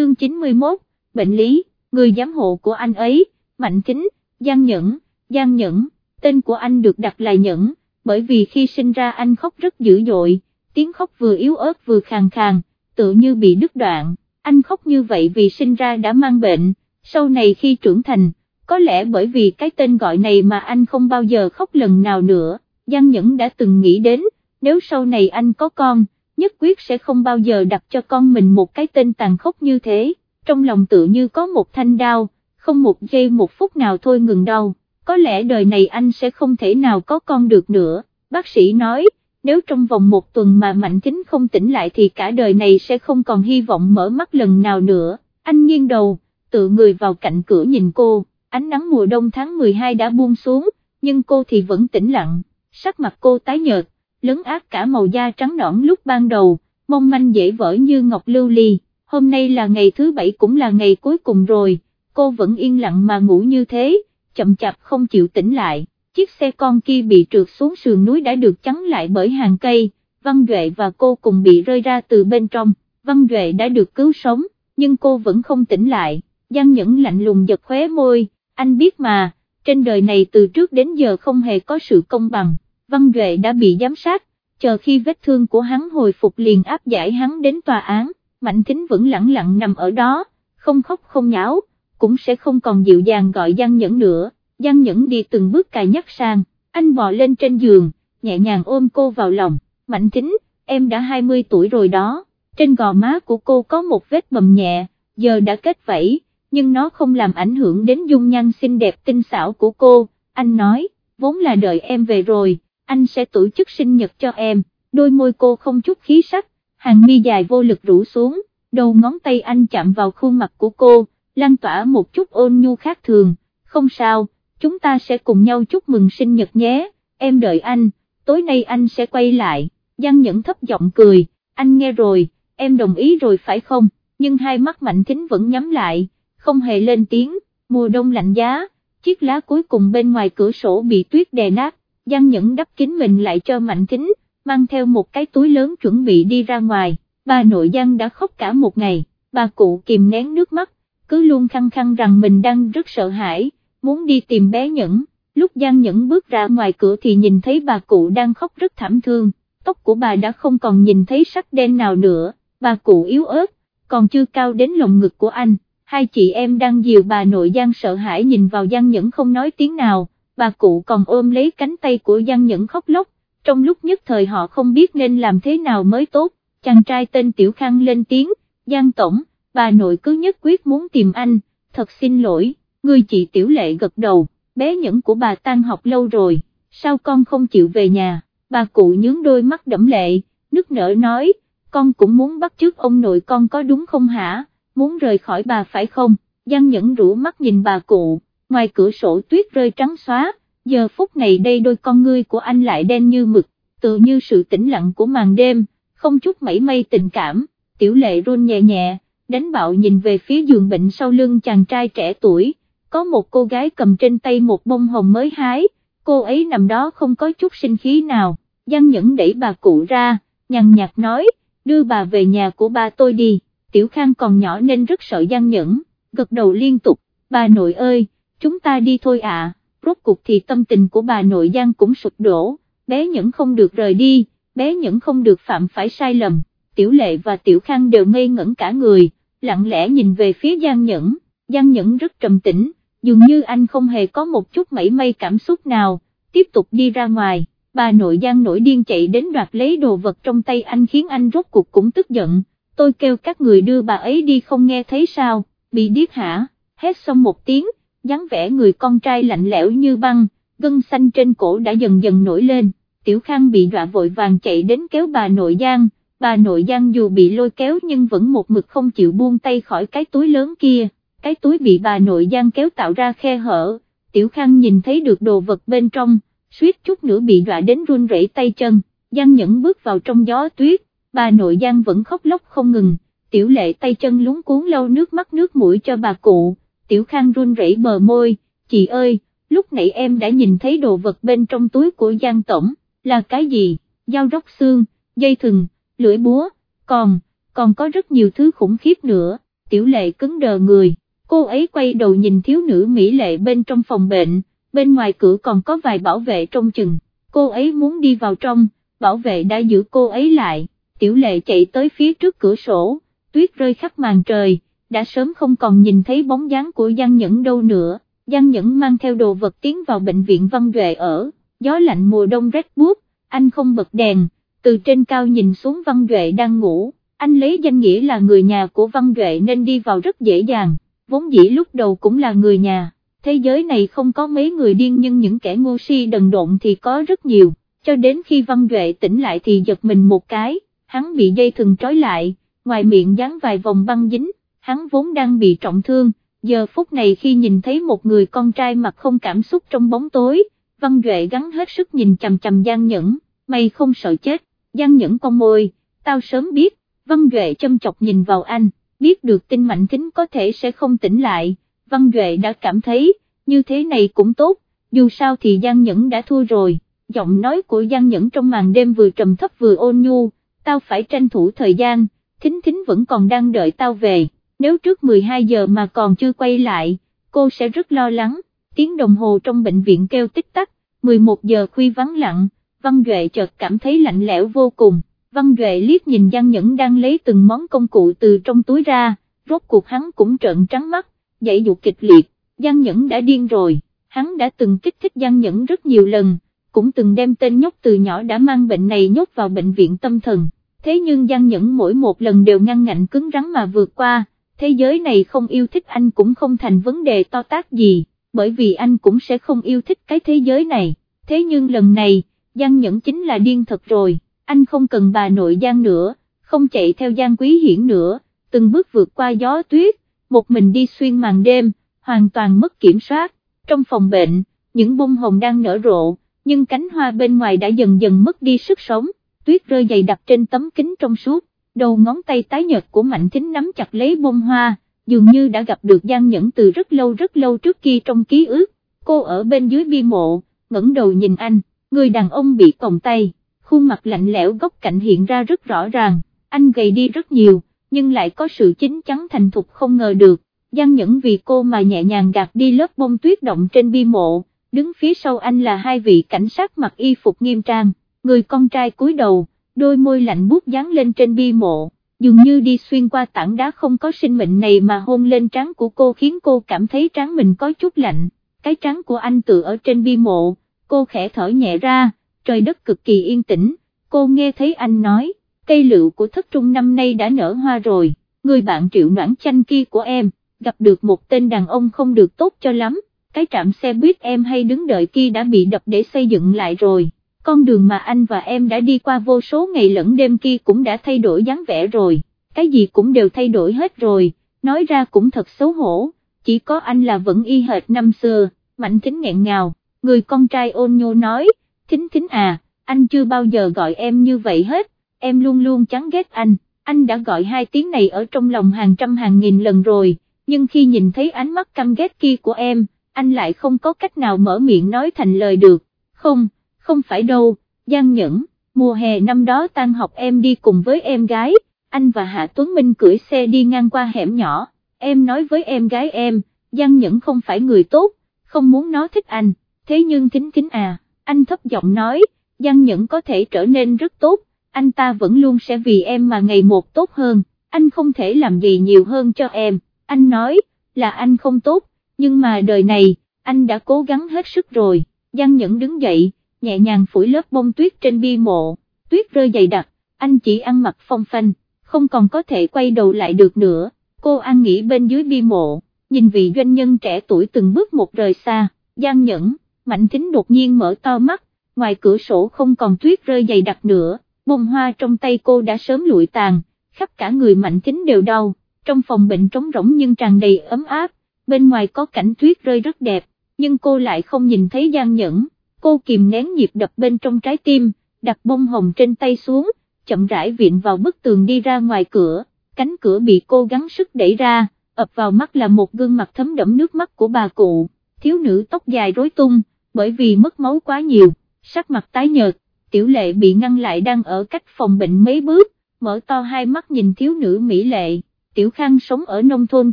chương 91, bệnh lý, người giám hộ của anh ấy, Mạnh Kính, Giang Nhẫn, Giang Nhẫn, tên của anh được đặt là Nhẫn, bởi vì khi sinh ra anh khóc rất dữ dội, tiếng khóc vừa yếu ớt vừa khàn khàn, tự như bị đứt đoạn, anh khóc như vậy vì sinh ra đã mang bệnh, sau này khi trưởng thành, có lẽ bởi vì cái tên gọi này mà anh không bao giờ khóc lần nào nữa, Giang Nhẫn đã từng nghĩ đến, nếu sau này anh có con, nhất quyết sẽ không bao giờ đặt cho con mình một cái tên tàn khốc như thế, trong lòng tự như có một thanh đao, không một giây một phút nào thôi ngừng đau, có lẽ đời này anh sẽ không thể nào có con được nữa, bác sĩ nói, nếu trong vòng một tuần mà Mạnh Thính không tỉnh lại thì cả đời này sẽ không còn hy vọng mở mắt lần nào nữa, anh nghiêng đầu, tự người vào cạnh cửa nhìn cô, ánh nắng mùa đông tháng 12 đã buông xuống, nhưng cô thì vẫn tĩnh lặng, sắc mặt cô tái nhợt, lớn ác cả màu da trắng nõn lúc ban đầu, mong manh dễ vỡ như ngọc lưu ly, hôm nay là ngày thứ bảy cũng là ngày cuối cùng rồi, cô vẫn yên lặng mà ngủ như thế, chậm chạp không chịu tỉnh lại, chiếc xe con kia bị trượt xuống sườn núi đã được chắn lại bởi hàng cây, Văn Duệ và cô cùng bị rơi ra từ bên trong, Văn Duệ đã được cứu sống, nhưng cô vẫn không tỉnh lại, Giang Nhẫn lạnh lùng giật khóe môi, anh biết mà, trên đời này từ trước đến giờ không hề có sự công bằng. Văn Duệ đã bị giám sát, chờ khi vết thương của hắn hồi phục liền áp giải hắn đến tòa án, Mạnh Thính vẫn lặng lặng nằm ở đó, không khóc không nháo, cũng sẽ không còn dịu dàng gọi Giang Nhẫn nữa, Giang Nhẫn đi từng bước cài nhắc sang, anh bò lên trên giường, nhẹ nhàng ôm cô vào lòng, Mạnh Thính, em đã 20 tuổi rồi đó, trên gò má của cô có một vết bầm nhẹ, giờ đã kết vẫy, nhưng nó không làm ảnh hưởng đến dung nhan xinh đẹp tinh xảo của cô, anh nói, vốn là đợi em về rồi anh sẽ tổ chức sinh nhật cho em, đôi môi cô không chút khí sắc, hàng mi dài vô lực rũ xuống, đầu ngón tay anh chạm vào khuôn mặt của cô, lan tỏa một chút ôn nhu khác thường, không sao, chúng ta sẽ cùng nhau chúc mừng sinh nhật nhé, em đợi anh, tối nay anh sẽ quay lại, Giang Nhẫn thấp giọng cười, anh nghe rồi, em đồng ý rồi phải không, nhưng hai mắt mạnh kính vẫn nhắm lại, không hề lên tiếng, mùa đông lạnh giá, chiếc lá cuối cùng bên ngoài cửa sổ bị tuyết đè nát, Giang Nhẫn đắp kín mình lại cho Mạnh Kính, mang theo một cái túi lớn chuẩn bị đi ra ngoài, bà nội Giang đã khóc cả một ngày, bà cụ kìm nén nước mắt, cứ luôn khăng khăng rằng mình đang rất sợ hãi, muốn đi tìm bé Nhẫn, lúc Giang Nhẫn bước ra ngoài cửa thì nhìn thấy bà cụ đang khóc rất thảm thương, tóc của bà đã không còn nhìn thấy sắc đen nào nữa, bà cụ yếu ớt, còn chưa cao đến lồng ngực của anh, hai chị em đang dìu bà nội Giang sợ hãi nhìn vào Giang Nhẫn không nói tiếng nào bà cụ còn ôm lấy cánh tay của Giang Nhẫn khóc lóc, trong lúc nhất thời họ không biết nên làm thế nào mới tốt, chàng trai tên Tiểu Khang lên tiếng, Giang Tổng, bà nội cứ nhất quyết muốn tìm anh, thật xin lỗi, người chị Tiểu Lệ gật đầu, bé Nhẫn của bà tan học lâu rồi, sao con không chịu về nhà, bà cụ nhướng đôi mắt đẫm lệ, nước nở nói, con cũng muốn bắt chước ông nội con có đúng không hả, muốn rời khỏi bà phải không, Giang Nhẫn rũ mắt nhìn bà cụ ngoài cửa sổ tuyết rơi trắng xóa, giờ phút này đây đôi con ngươi của anh lại đen như mực, tự như sự tĩnh lặng của màn đêm, không chút mảy may tình cảm, tiểu lệ run nhẹ nhẹ, đánh bạo nhìn về phía giường bệnh sau lưng chàng trai trẻ tuổi, có một cô gái cầm trên tay một bông hồng mới hái, cô ấy nằm đó không có chút sinh khí nào, Giang Nhẫn đẩy bà cụ ra, nhằn nhạt nói, đưa bà về nhà của ba tôi đi, Tiểu Khang còn nhỏ nên rất sợ Giang Nhẫn, gật đầu liên tục, bà nội ơi, chúng ta đi thôi ạ, à. rốt cuộc thì tâm tình của bà nội Giang cũng sụp đổ, bé Nhẫn không được rời đi, bé Nhẫn không được phạm phải sai lầm, Tiểu Lệ và Tiểu Khang đều ngây ngẩn cả người, lặng lẽ nhìn về phía Giang Nhẫn, Giang Nhẫn rất trầm tĩnh, dường như anh không hề có một chút mảy may cảm xúc nào, tiếp tục đi ra ngoài, bà nội Giang nổi điên chạy đến đoạt lấy đồ vật trong tay anh khiến anh rốt cuộc cũng tức giận, tôi kêu các người đưa bà ấy đi không nghe thấy sao, bị điếc hả, hết xong một tiếng, dáng vẻ người con trai lạnh lẽo như băng, gân xanh trên cổ đã dần dần nổi lên, Tiểu Khang bị đọa vội vàng chạy đến kéo bà nội Giang, bà nội Giang dù bị lôi kéo nhưng vẫn một mực không chịu buông tay khỏi cái túi lớn kia, cái túi bị bà nội Giang kéo tạo ra khe hở, Tiểu Khang nhìn thấy được đồ vật bên trong, suýt chút nữa bị đọa đến run rẩy tay chân, Giang nhẫn bước vào trong gió tuyết, bà nội Giang vẫn khóc lóc không ngừng, Tiểu Lệ tay chân lúng cuốn lau nước mắt nước mũi cho bà cụ Tiểu Khang run rẩy bờ môi, chị ơi, lúc nãy em đã nhìn thấy đồ vật bên trong túi của Giang Tổng, là cái gì, dao róc xương, dây thừng, lưỡi búa, còn, còn có rất nhiều thứ khủng khiếp nữa, tiểu lệ cứng đờ người, cô ấy quay đầu nhìn thiếu nữ Mỹ lệ bên trong phòng bệnh, bên ngoài cửa còn có vài bảo vệ trong chừng, cô ấy muốn đi vào trong, bảo vệ đã giữ cô ấy lại, tiểu lệ chạy tới phía trước cửa sổ, tuyết rơi khắp màn trời, đã sớm không còn nhìn thấy bóng dáng của Giang Nhẫn đâu nữa, Giang Nhẫn mang theo đồ vật tiến vào bệnh viện Văn Duệ ở, gió lạnh mùa đông rét buốt, anh không bật đèn, từ trên cao nhìn xuống Văn Duệ đang ngủ, anh lấy danh nghĩa là người nhà của Văn Duệ nên đi vào rất dễ dàng, vốn dĩ lúc đầu cũng là người nhà, thế giới này không có mấy người điên nhưng những kẻ ngu si đần độn thì có rất nhiều, cho đến khi Văn Duệ tỉnh lại thì giật mình một cái, hắn bị dây thừng trói lại, ngoài miệng dán vài vòng băng dính, hắn vốn đang bị trọng thương, giờ phút này khi nhìn thấy một người con trai mặt không cảm xúc trong bóng tối, Văn Duệ gắn hết sức nhìn chằm chằm Giang Nhẫn, mày không sợ chết, Giang Nhẫn con môi, tao sớm biết, Văn Duệ châm chọc nhìn vào anh, biết được tin mạnh thính có thể sẽ không tỉnh lại, Văn Duệ đã cảm thấy, như thế này cũng tốt, dù sao thì Giang Nhẫn đã thua rồi, giọng nói của Giang Nhẫn trong màn đêm vừa trầm thấp vừa ôn nhu, tao phải tranh thủ thời gian, thính thính vẫn còn đang đợi tao về, nếu trước 12 giờ mà còn chưa quay lại, cô sẽ rất lo lắng, tiếng đồng hồ trong bệnh viện kêu tích tắc, 11 giờ khuya vắng lặng, Văn Duệ chợt cảm thấy lạnh lẽo vô cùng, Văn Duệ liếc nhìn Giang Nhẫn đang lấy từng món công cụ từ trong túi ra, rốt cuộc hắn cũng trợn trắng mắt, dậy dục kịch liệt, Giang Nhẫn đã điên rồi, hắn đã từng kích thích Giang Nhẫn rất nhiều lần, cũng từng đem tên nhóc từ nhỏ đã mang bệnh này nhốt vào bệnh viện tâm thần, thế nhưng Giang Nhẫn mỗi một lần đều ngăn ngạnh cứng rắn mà vượt qua, thế giới này không yêu thích anh cũng không thành vấn đề to tác gì, bởi vì anh cũng sẽ không yêu thích cái thế giới này, thế nhưng lần này, Giang Nhẫn chính là điên thật rồi, anh không cần bà nội Giang nữa, không chạy theo Giang Quý Hiển nữa, từng bước vượt qua gió tuyết, một mình đi xuyên màn đêm, hoàn toàn mất kiểm soát, trong phòng bệnh, những bông hồng đang nở rộ, nhưng cánh hoa bên ngoài đã dần dần mất đi sức sống, tuyết rơi dày đặc trên tấm kính trong suốt, đầu ngón tay tái nhợt của Mạnh Thính nắm chặt lấy bông hoa, dường như đã gặp được Giang Nhẫn từ rất lâu rất lâu trước kia trong ký ức, cô ở bên dưới bi mộ, ngẩng đầu nhìn anh, người đàn ông bị còng tay, khuôn mặt lạnh lẽo góc cạnh hiện ra rất rõ ràng, anh gầy đi rất nhiều, nhưng lại có sự chính chắn thành thục không ngờ được, Giang Nhẫn vì cô mà nhẹ nhàng gạt đi lớp bông tuyết động trên bi mộ, đứng phía sau anh là hai vị cảnh sát mặc y phục nghiêm trang, người con trai cúi đầu, đôi môi lạnh buốt dán lên trên bi mộ, dường như đi xuyên qua tảng đá không có sinh mệnh này mà hôn lên trán của cô khiến cô cảm thấy trán mình có chút lạnh, cái trán của anh tự ở trên bi mộ, cô khẽ thở nhẹ ra, trời đất cực kỳ yên tĩnh, cô nghe thấy anh nói, cây lựu của thất trung năm nay đã nở hoa rồi, người bạn triệu noãn chanh kia của em, gặp được một tên đàn ông không được tốt cho lắm, cái trạm xe buýt em hay đứng đợi kia đã bị đập để xây dựng lại rồi, con đường mà anh và em đã đi qua vô số ngày lẫn đêm kia cũng đã thay đổi dáng vẻ rồi, cái gì cũng đều thay đổi hết rồi, nói ra cũng thật xấu hổ, chỉ có anh là vẫn y hệt năm xưa, mạnh thính nghẹn ngào, người con trai ôn nhô nói, thính thính à, anh chưa bao giờ gọi em như vậy hết, em luôn luôn chán ghét anh, anh đã gọi hai tiếng này ở trong lòng hàng trăm hàng nghìn lần rồi, nhưng khi nhìn thấy ánh mắt căm ghét kia của em, anh lại không có cách nào mở miệng nói thành lời được, không, không phải đâu, Giang Nhẫn, mùa hè năm đó tan học em đi cùng với em gái, anh và Hạ Tuấn Minh cưỡi xe đi ngang qua hẻm nhỏ, em nói với em gái em, Giang Nhẫn không phải người tốt, không muốn nó thích anh, thế nhưng thính thính à, anh thấp giọng nói, Giang Nhẫn có thể trở nên rất tốt, anh ta vẫn luôn sẽ vì em mà ngày một tốt hơn, anh không thể làm gì nhiều hơn cho em, anh nói, là anh không tốt, nhưng mà đời này, anh đã cố gắng hết sức rồi, Giang Nhẫn đứng dậy, nhẹ nhàng phủi lớp bông tuyết trên bi mộ, tuyết rơi dày đặc, anh chỉ ăn mặc phong phanh, không còn có thể quay đầu lại được nữa, cô ăn nghỉ bên dưới bi mộ, nhìn vị doanh nhân trẻ tuổi từng bước một rời xa, Giang Nhẫn, Mạnh Thính đột nhiên mở to mắt, ngoài cửa sổ không còn tuyết rơi dày đặc nữa, bông hoa trong tay cô đã sớm lụi tàn, khắp cả người Mạnh Thính đều đau, trong phòng bệnh trống rỗng nhưng tràn đầy ấm áp, bên ngoài có cảnh tuyết rơi rất đẹp, nhưng cô lại không nhìn thấy Giang Nhẫn, cô kìm nén nhịp đập bên trong trái tim, đặt bông hồng trên tay xuống, chậm rãi viện vào bức tường đi ra ngoài cửa, cánh cửa bị cô gắng sức đẩy ra, ập vào mắt là một gương mặt thấm đẫm nước mắt của bà cụ, thiếu nữ tóc dài rối tung, bởi vì mất máu quá nhiều, sắc mặt tái nhợt, tiểu lệ bị ngăn lại đang ở cách phòng bệnh mấy bước, mở to hai mắt nhìn thiếu nữ mỹ lệ, Tiểu Khang sống ở nông thôn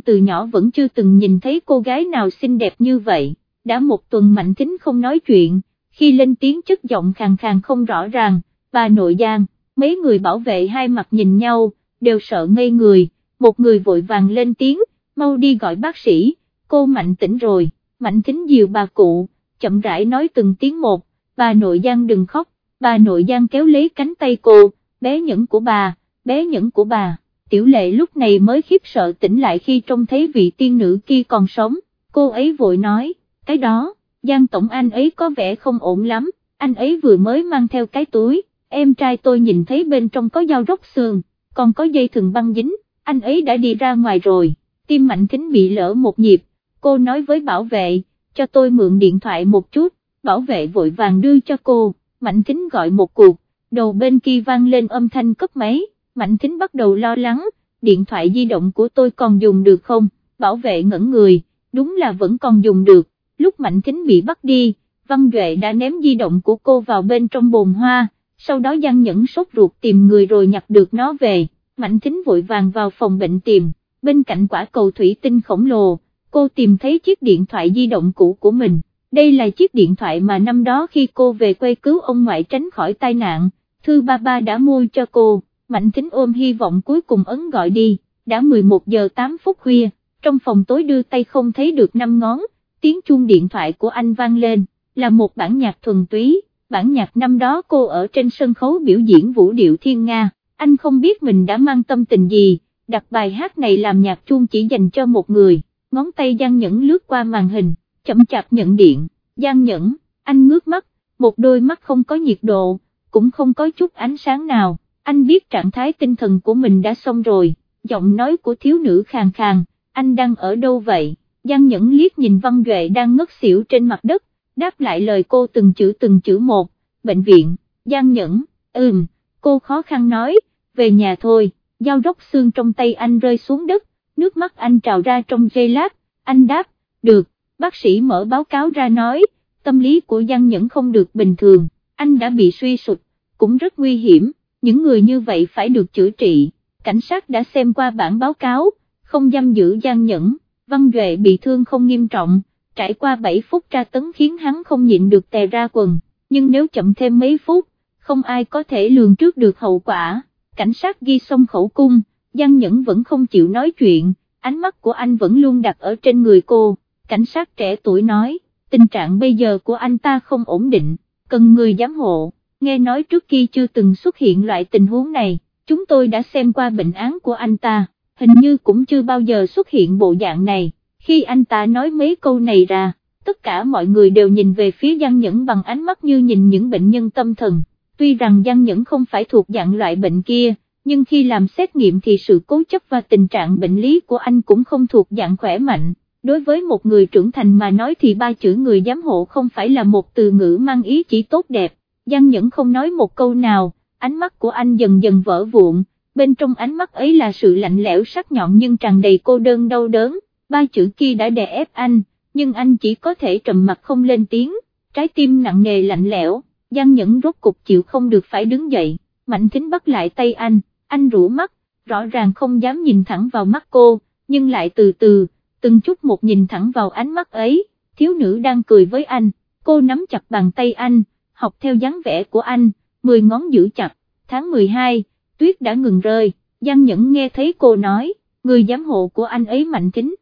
từ nhỏ vẫn chưa từng nhìn thấy cô gái nào xinh đẹp như vậy, đã một tuần Mạnh Thính không nói chuyện, khi lên tiếng chất giọng khàn khàn không rõ ràng, bà nội giang, mấy người bảo vệ hai mặt nhìn nhau, đều sợ ngây người, một người vội vàng lên tiếng, mau đi gọi bác sĩ, cô Mạnh tỉnh rồi, Mạnh Thính dìu bà cụ, chậm rãi nói từng tiếng một, bà nội giang đừng khóc, bà nội giang kéo lấy cánh tay cô, bé nhẫn của bà, bé nhẫn của bà. Tiểu lệ lúc này mới khiếp sợ tỉnh lại khi trông thấy vị tiên nữ kia còn sống, cô ấy vội nói, cái đó, Giang Tổng anh ấy có vẻ không ổn lắm, anh ấy vừa mới mang theo cái túi, em trai tôi nhìn thấy bên trong có dao róc xương, còn có dây thừng băng dính, anh ấy đã đi ra ngoài rồi, tim mạnh thính bị lỡ một nhịp, cô nói với bảo vệ, cho tôi mượn điện thoại một chút, bảo vệ vội vàng đưa cho cô, mạnh thính gọi một cuộc, đầu bên kia vang lên âm thanh cấp máy. Mạnh Thính bắt đầu lo lắng, điện thoại di động của tôi còn dùng được không, bảo vệ ngẩn người, đúng là vẫn còn dùng được, lúc Mạnh Thính bị bắt đi, Văn Duệ đã ném di động của cô vào bên trong bồn hoa, sau đó Giang Nhẫn sốt ruột tìm người rồi nhặt được nó về, Mạnh Thính vội vàng vào phòng bệnh tìm, bên cạnh quả cầu thủy tinh khổng lồ, cô tìm thấy chiếc điện thoại di động cũ của mình, đây là chiếc điện thoại mà năm đó khi cô về quê cứu ông ngoại tránh khỏi tai nạn, Thư Ba Ba đã mua cho cô. Mạnh Thính ôm hy vọng cuối cùng ấn gọi đi, đã 11 giờ 8 phút khuya, trong phòng tối đưa tay không thấy được năm ngón, tiếng chuông điện thoại của anh vang lên, là một bản nhạc thuần túy, bản nhạc năm đó cô ở trên sân khấu biểu diễn vũ điệu thiên Nga, anh không biết mình đã mang tâm tình gì, đặt bài hát này làm nhạc chuông chỉ dành cho một người, ngón tay Giang Nhẫn lướt qua màn hình, chậm chạp nhận điện, Giang Nhẫn, anh ngước mắt, một đôi mắt không có nhiệt độ, cũng không có chút ánh sáng nào. Anh biết trạng thái tinh thần của mình đã xong rồi, giọng nói của thiếu nữ khàn khàn, anh đang ở đâu vậy, Giang Nhẫn liếc nhìn Văn Duệ đang ngất xỉu trên mặt đất, đáp lại lời cô từng chữ từng chữ một, bệnh viện, Giang Nhẫn, ừm, cô khó khăn nói, về nhà thôi, dao róc xương trong tay anh rơi xuống đất, nước mắt anh trào ra trong giây lát, anh đáp, được, bác sĩ mở báo cáo ra nói, tâm lý của Giang Nhẫn không được bình thường, anh đã bị suy sụt, cũng rất nguy hiểm những người như vậy phải được chữa trị, cảnh sát đã xem qua bản báo cáo, không giam giữ Giang nhẫn, Văn Duệ bị thương không nghiêm trọng, trải qua 7 phút tra tấn khiến hắn không nhịn được tè ra quần, nhưng nếu chậm thêm mấy phút, không ai có thể lường trước được hậu quả, cảnh sát ghi xong khẩu cung, Giang Nhẫn vẫn không chịu nói chuyện, ánh mắt của anh vẫn luôn đặt ở trên người cô, cảnh sát trẻ tuổi nói, tình trạng bây giờ của anh ta không ổn định, cần người giám hộ. Nghe nói trước kia chưa từng xuất hiện loại tình huống này, chúng tôi đã xem qua bệnh án của anh ta, hình như cũng chưa bao giờ xuất hiện bộ dạng này, khi anh ta nói mấy câu này ra, tất cả mọi người đều nhìn về phía Giang Nhẫn bằng ánh mắt như nhìn những bệnh nhân tâm thần, tuy rằng Giang Nhẫn không phải thuộc dạng loại bệnh kia, nhưng khi làm xét nghiệm thì sự cố chấp và tình trạng bệnh lý của anh cũng không thuộc dạng khỏe mạnh. Đối với một người trưởng thành mà nói thì ba chữ người giám hộ không phải là một từ ngữ mang ý chỉ tốt đẹp, Giang Nhẫn không nói một câu nào, ánh mắt của anh dần dần vỡ vụn, bên trong ánh mắt ấy là sự lạnh lẽo sắc nhọn nhưng tràn đầy cô đơn đau đớn, ba chữ kia đã đè ép anh, nhưng anh chỉ có thể trầm mặt không lên tiếng, trái tim nặng nề lạnh lẽo, Giang Nhẫn rốt cục chịu không được phải đứng dậy, Mạnh Thính bắt lại tay anh, anh rũ mắt, rõ ràng không dám nhìn thẳng vào mắt cô, nhưng lại từ từ, từng chút một nhìn thẳng vào ánh mắt ấy, thiếu nữ đang cười với anh, cô nắm chặt bàn tay anh, học theo dáng vẻ của anh, 10 ngón giữ chặt, tháng 12, tuyết đã ngừng rơi, Giang Nhẫn nghe thấy cô nói, người giám hộ của anh ấy mạnh kính.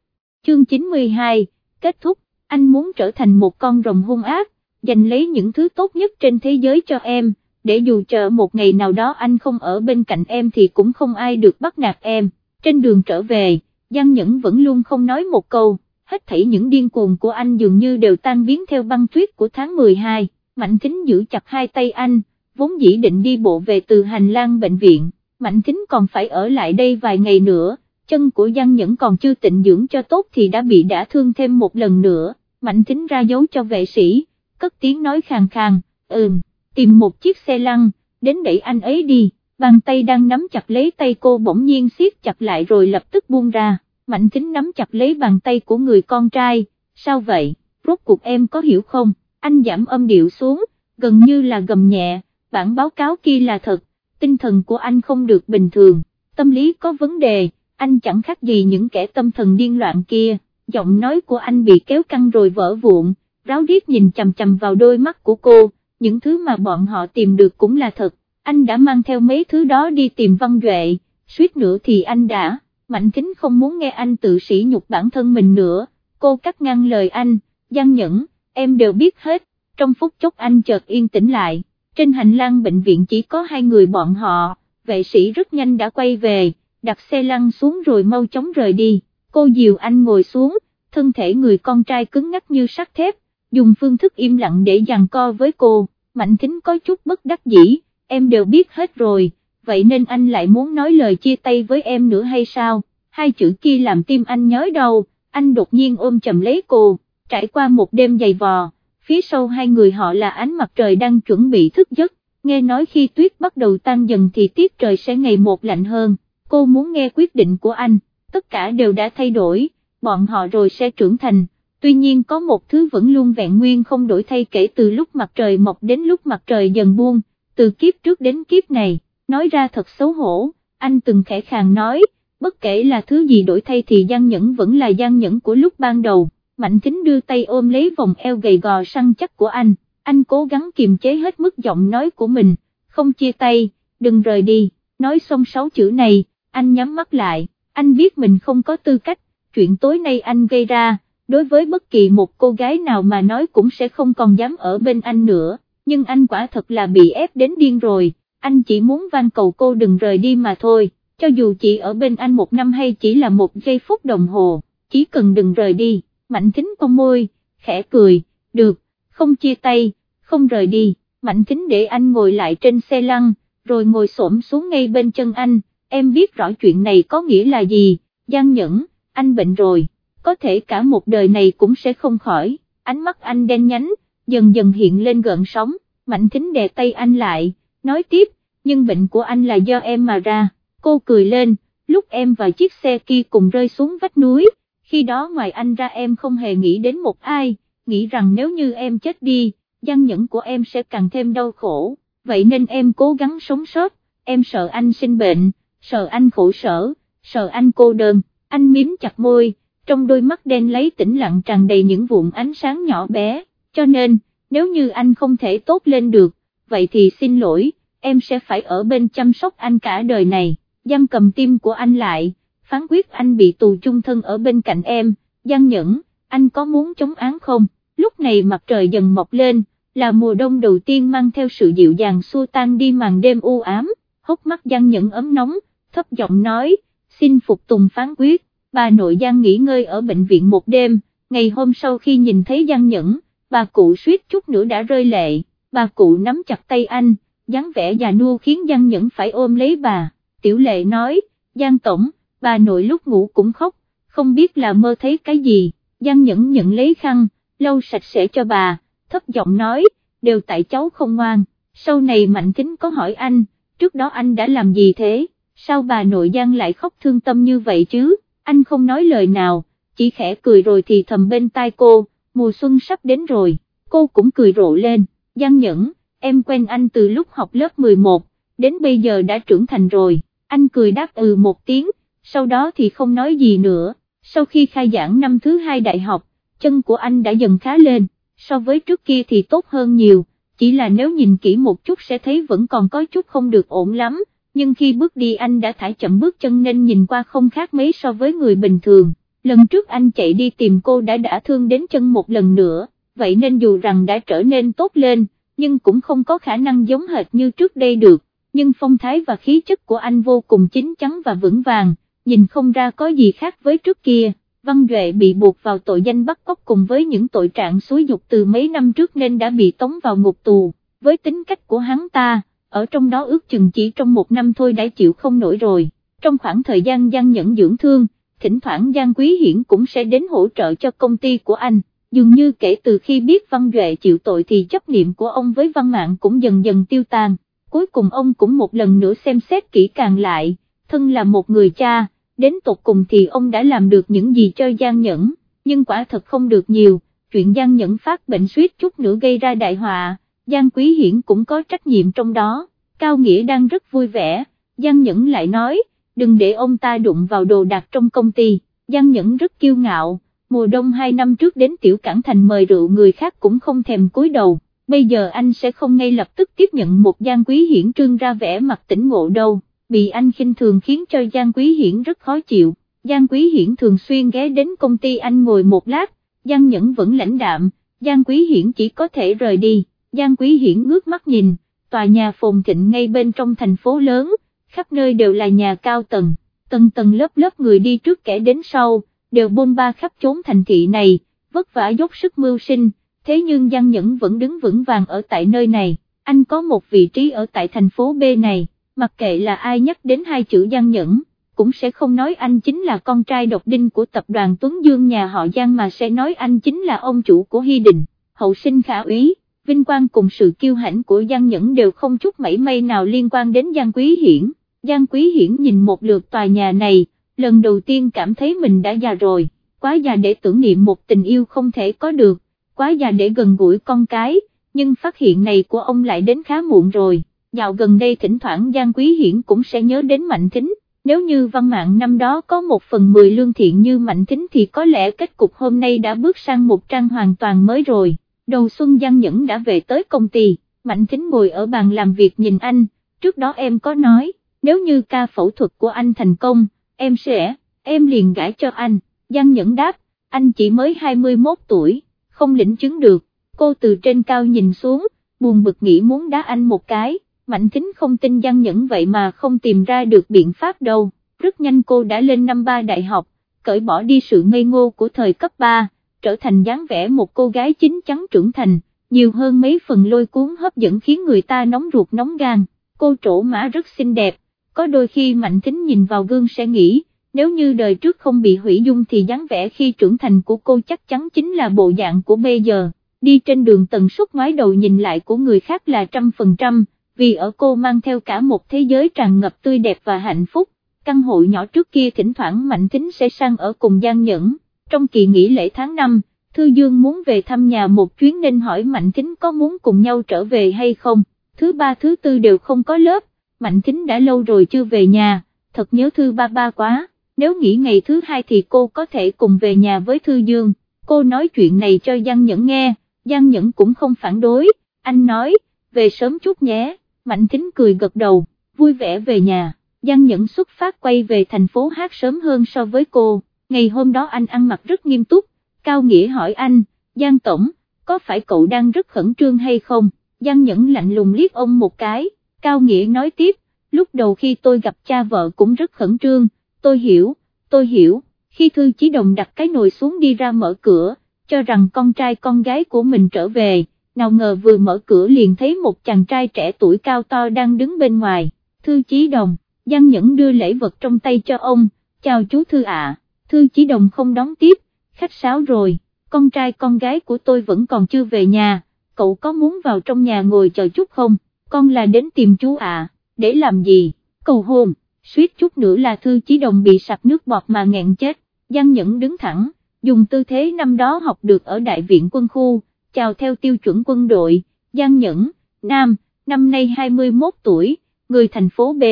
Chương 92, kết thúc, anh muốn trở thành một con rồng hung ác, giành lấy những thứ tốt nhất trên thế giới cho em, để dù chờ một ngày nào đó anh không ở bên cạnh em thì cũng không ai được bắt nạt em, trên đường trở về, Giang Nhẫn vẫn luôn không nói một câu, hết thảy những điên cuồng của anh dường như đều tan biến theo băng tuyết của tháng 12. Mạnh Kính giữ chặt hai tay anh, vốn dĩ định đi bộ về từ hành lang bệnh viện, Mạnh Thính còn phải ở lại đây vài ngày nữa, chân của Giang Nhẫn còn chưa tịnh dưỡng cho tốt thì đã bị đả thương thêm một lần nữa, Mạnh Thính ra dấu cho vệ sĩ, cất tiếng nói khàn khàn, ừm, tìm một chiếc xe lăn, đến đẩy anh ấy đi, bàn tay đang nắm chặt lấy tay cô bỗng nhiên siết chặt lại rồi lập tức buông ra, Mạnh Thính nắm chặt lấy bàn tay của người con trai, sao vậy, rốt cuộc em có hiểu không? anh giảm âm điệu xuống, gần như là gầm nhẹ, bản báo cáo kia là thật, tinh thần của anh không được bình thường, tâm lý có vấn đề, anh chẳng khác gì những kẻ tâm thần điên loạn kia, giọng nói của anh bị kéo căng rồi vỡ vụn, ráo riết nhìn chầm chầm vào đôi mắt của cô, những thứ mà bọn họ tìm được cũng là thật, anh đã mang theo mấy thứ đó đi tìm Văn Duệ, suýt nữa thì anh đã, Mạnh Kính không muốn nghe anh tự sỉ nhục bản thân mình nữa, cô cắt ngang lời anh, Giang Nhẫn, em đều biết hết, trong phút chốc anh chợt yên tĩnh lại, trên hành lang bệnh viện chỉ có hai người bọn họ, vệ sĩ rất nhanh đã quay về, đặt xe lăn xuống rồi mau chóng rời đi, cô dìu anh ngồi xuống, thân thể người con trai cứng ngắc như sắt thép, dùng phương thức im lặng để giằng co với cô, Mạnh Thính có chút bất đắc dĩ, em đều biết hết rồi, vậy nên anh lại muốn nói lời chia tay với em nữa hay sao, hai chữ kia làm tim anh nhói đau, anh đột nhiên ôm chầm lấy cô, trải qua một đêm dày vò, phía sau hai người họ là ánh mặt trời đang chuẩn bị thức giấc, nghe nói khi tuyết bắt đầu tan dần thì tiết trời sẽ ngày một lạnh hơn, cô muốn nghe quyết định của anh, tất cả đều đã thay đổi, bọn họ rồi sẽ trưởng thành. Tuy nhiên có một thứ vẫn luôn vẹn nguyên không đổi thay kể từ lúc mặt trời mọc đến lúc mặt trời dần buông, từ kiếp trước đến kiếp này, nói ra thật xấu hổ, anh từng khẽ khàng nói, bất kể là thứ gì đổi thay thì gian nhẫn vẫn là gian nhẫn của lúc ban đầu, mạnh kính đưa tay ôm lấy vòng eo gầy gò săn chắc của anh, anh cố gắng kiềm chế hết mức giọng nói của mình, không chia tay, đừng rời đi, nói xong sáu chữ này, anh nhắm mắt lại, anh biết mình không có tư cách, chuyện tối nay anh gây ra đối với bất kỳ một cô gái nào mà nói cũng sẽ không còn dám ở bên anh nữa, nhưng anh quả thật là bị ép đến điên rồi, anh chỉ muốn van cầu cô đừng rời đi mà thôi, cho dù chỉ ở bên anh một năm hay chỉ là một giây phút đồng hồ, chỉ cần đừng rời đi, mạnh Thính con môi, khẽ cười, được, không chia tay, không rời đi, mạnh Thính để anh ngồi lại trên xe lăn, rồi ngồi xổm xuống ngay bên chân anh, em biết rõ chuyện này có nghĩa là gì, Giang Nhẫn, anh bệnh rồi có thể cả một đời này cũng sẽ không khỏi, ánh mắt anh đen nhánh, dần dần hiện lên gợn sóng, mạnh thính đè tay anh lại, nói tiếp, nhưng bệnh của anh là do em mà ra, cô cười lên, lúc em và chiếc xe kia cùng rơi xuống vách núi, khi đó ngoài anh ra em không hề nghĩ đến một ai, nghĩ rằng nếu như em chết đi, gian nhẫn của em sẽ càng thêm đau khổ, vậy nên em cố gắng sống sót, em sợ anh sinh bệnh, sợ anh khổ sở, sợ anh cô đơn, anh miếm chặt môi, trong đôi mắt đen lấy tĩnh lặng tràn đầy những vụn ánh sáng nhỏ bé, cho nên, nếu như anh không thể tốt lên được, vậy thì xin lỗi, em sẽ phải ở bên chăm sóc anh cả đời này, giam cầm tim của anh lại, phán quyết anh bị tù chung thân ở bên cạnh em, gian nhẫn, anh có muốn chống án không, lúc này mặt trời dần mọc lên, là mùa đông đầu tiên mang theo sự dịu dàng xua tan đi màn đêm u ám, hốc mắt gian nhẫn ấm nóng, thấp giọng nói, xin phục tùng phán quyết bà nội Giang nghỉ ngơi ở bệnh viện một đêm, ngày hôm sau khi nhìn thấy Giang Nhẫn, bà cụ suýt chút nữa đã rơi lệ, bà cụ nắm chặt tay anh, dáng vẻ già nua khiến Giang Nhẫn phải ôm lấy bà, tiểu lệ nói, Giang Tổng, bà nội lúc ngủ cũng khóc, không biết là mơ thấy cái gì, Giang Nhẫn nhận lấy khăn, lau sạch sẽ cho bà, thấp giọng nói, đều tại cháu không ngoan, sau này Mạnh Kính có hỏi anh, trước đó anh đã làm gì thế, sao bà nội Giang lại khóc thương tâm như vậy chứ? anh không nói lời nào, chỉ khẽ cười rồi thì thầm bên tai cô, mùa xuân sắp đến rồi, cô cũng cười rộ lên, Giang Nhẫn, em quen anh từ lúc học lớp 11, đến bây giờ đã trưởng thành rồi, anh cười đáp ừ một tiếng, sau đó thì không nói gì nữa, sau khi khai giảng năm thứ hai đại học, chân của anh đã dần khá lên, so với trước kia thì tốt hơn nhiều, chỉ là nếu nhìn kỹ một chút sẽ thấy vẫn còn có chút không được ổn lắm. Nhưng khi bước đi anh đã thải chậm bước chân nên nhìn qua không khác mấy so với người bình thường, lần trước anh chạy đi tìm cô đã đã thương đến chân một lần nữa, vậy nên dù rằng đã trở nên tốt lên, nhưng cũng không có khả năng giống hệt như trước đây được, nhưng phong thái và khí chất của anh vô cùng chín chắn và vững vàng, nhìn không ra có gì khác với trước kia. Văn Duệ bị buộc vào tội danh bắt cóc cùng với những tội trạng xúi dục từ mấy năm trước nên đã bị tống vào ngục tù, với tính cách của hắn ta ở trong đó ước chừng chỉ trong một năm thôi đã chịu không nổi rồi, trong khoảng thời gian Giang Nhẫn dưỡng thương, thỉnh thoảng Giang Quý Hiển cũng sẽ đến hỗ trợ cho công ty của anh, dường như kể từ khi biết Văn Duệ chịu tội thì chấp niệm của ông với Văn Mạng cũng dần dần tiêu tan, cuối cùng ông cũng một lần nữa xem xét kỹ càng lại, thân là một người cha, đến tột cùng thì ông đã làm được những gì cho Giang Nhẫn, nhưng quả thật không được nhiều, chuyện Giang Nhẫn phát bệnh suýt chút nữa gây ra đại họa Giang Quý Hiển cũng có trách nhiệm trong đó, Cao Nghĩa đang rất vui vẻ, Giang Nhẫn lại nói, đừng để ông ta đụng vào đồ đạc trong công ty, Giang Nhẫn rất kiêu ngạo, mùa đông hai năm trước đến tiểu cảng thành mời rượu người khác cũng không thèm cúi đầu, bây giờ anh sẽ không ngay lập tức tiếp nhận một Giang Quý Hiển trương ra vẻ mặt tỉnh ngộ đâu, bị anh khinh thường khiến cho Giang Quý Hiển rất khó chịu, Giang Quý Hiển thường xuyên ghé đến công ty anh ngồi một lát, Giang Nhẫn vẫn lãnh đạm, Giang Quý Hiển chỉ có thể rời đi, Giang Quý Hiển ngước mắt nhìn, tòa nhà phồn thịnh ngay bên trong thành phố lớn, khắp nơi đều là nhà cao tầng, tầng tầng lớp lớp người đi trước kẻ đến sau, đều bôn ba khắp chốn thành thị này, vất vả dốc sức mưu sinh, thế nhưng Giang Nhẫn vẫn đứng vững vàng ở tại nơi này, anh có một vị trí ở tại thành phố B này, mặc kệ là ai nhắc đến hai chữ Giang Nhẫn, cũng sẽ không nói anh chính là con trai độc đinh của tập đoàn Tuấn Dương nhà họ Giang mà sẽ nói anh chính là ông chủ của Hy Đình, hậu sinh khả úy. Vinh quang cùng sự kiêu hãnh của Giang Nhẫn đều không chút mảy may nào liên quan đến Giang Quý Hiển, Giang Quý Hiển nhìn một lượt tòa nhà này, lần đầu tiên cảm thấy mình đã già rồi, quá già để tưởng niệm một tình yêu không thể có được, quá già để gần gũi con cái, nhưng phát hiện này của ông lại đến khá muộn rồi, dạo gần đây thỉnh thoảng Giang Quý Hiển cũng sẽ nhớ đến Mạnh Thính, nếu như văn mạng năm đó có một phần mười lương thiện như Mạnh Thính thì có lẽ kết cục hôm nay đã bước sang một trang hoàn toàn mới rồi, đầu xuân Giang Nhẫn đã về tới công ty, Mạnh Thính ngồi ở bàn làm việc nhìn anh, trước đó em có nói, nếu như ca phẫu thuật của anh thành công, em sẽ, em liền gãi cho anh, Giang Nhẫn đáp, anh chỉ mới 21 tuổi, không lĩnh chứng được, cô từ trên cao nhìn xuống, buồn bực nghĩ muốn đá anh một cái, Mạnh Thính không tin Giang Nhẫn vậy mà không tìm ra được biện pháp đâu, rất nhanh cô đã lên năm ba đại học, cởi bỏ đi sự ngây ngô của thời cấp 3, trở thành dáng vẻ một cô gái chính chắn trưởng thành, nhiều hơn mấy phần lôi cuốn hấp dẫn khiến người ta nóng ruột nóng gan, cô trổ mã rất xinh đẹp, có đôi khi Mạnh Thính nhìn vào gương sẽ nghĩ, nếu như đời trước không bị hủy dung thì dáng vẻ khi trưởng thành của cô chắc chắn chính là bộ dạng của bây giờ, đi trên đường tần suất ngoái đầu nhìn lại của người khác là trăm phần trăm, vì ở cô mang theo cả một thế giới tràn ngập tươi đẹp và hạnh phúc, căn hộ nhỏ trước kia thỉnh thoảng Mạnh Thính sẽ sang ở cùng Giang Nhẫn, trong kỳ nghỉ lễ tháng 5, Thư Dương muốn về thăm nhà một chuyến nên hỏi Mạnh Thính có muốn cùng nhau trở về hay không, thứ ba thứ tư đều không có lớp, Mạnh Thính đã lâu rồi chưa về nhà, thật nhớ Thư ba ba quá, nếu nghỉ ngày thứ hai thì cô có thể cùng về nhà với Thư Dương, cô nói chuyện này cho Giang Nhẫn nghe, Giang Nhẫn cũng không phản đối, anh nói, về sớm chút nhé, Mạnh Thính cười gật đầu, vui vẻ về nhà, Giang Nhẫn xuất phát quay về thành phố hát sớm hơn so với cô, ngày hôm đó anh ăn mặc rất nghiêm túc, Cao Nghĩa hỏi anh, Giang Tổng, có phải cậu đang rất khẩn trương hay không, Giang Nhẫn lạnh lùng liếc ông một cái, Cao Nghĩa nói tiếp, lúc đầu khi tôi gặp cha vợ cũng rất khẩn trương, tôi hiểu, tôi hiểu, khi Thư Chí Đồng đặt cái nồi xuống đi ra mở cửa, cho rằng con trai con gái của mình trở về, nào ngờ vừa mở cửa liền thấy một chàng trai trẻ tuổi cao to đang đứng bên ngoài, Thư Chí Đồng, Giang Nhẫn đưa lễ vật trong tay cho ông, chào chú Thư ạ, Thư Chí Đồng không đón tiếp, khách sáo rồi, con trai con gái của tôi vẫn còn chưa về nhà, cậu có muốn vào trong nhà ngồi chờ chút không? con là đến tìm chú à, để làm gì, cầu hôn, suýt chút nữa là thư chí đồng bị sặc nước bọt mà nghẹn chết, Giang Nhẫn đứng thẳng, dùng tư thế năm đó học được ở đại viện quân khu, chào theo tiêu chuẩn quân đội, Giang Nhẫn, Nam, năm nay 21 tuổi, người thành phố B,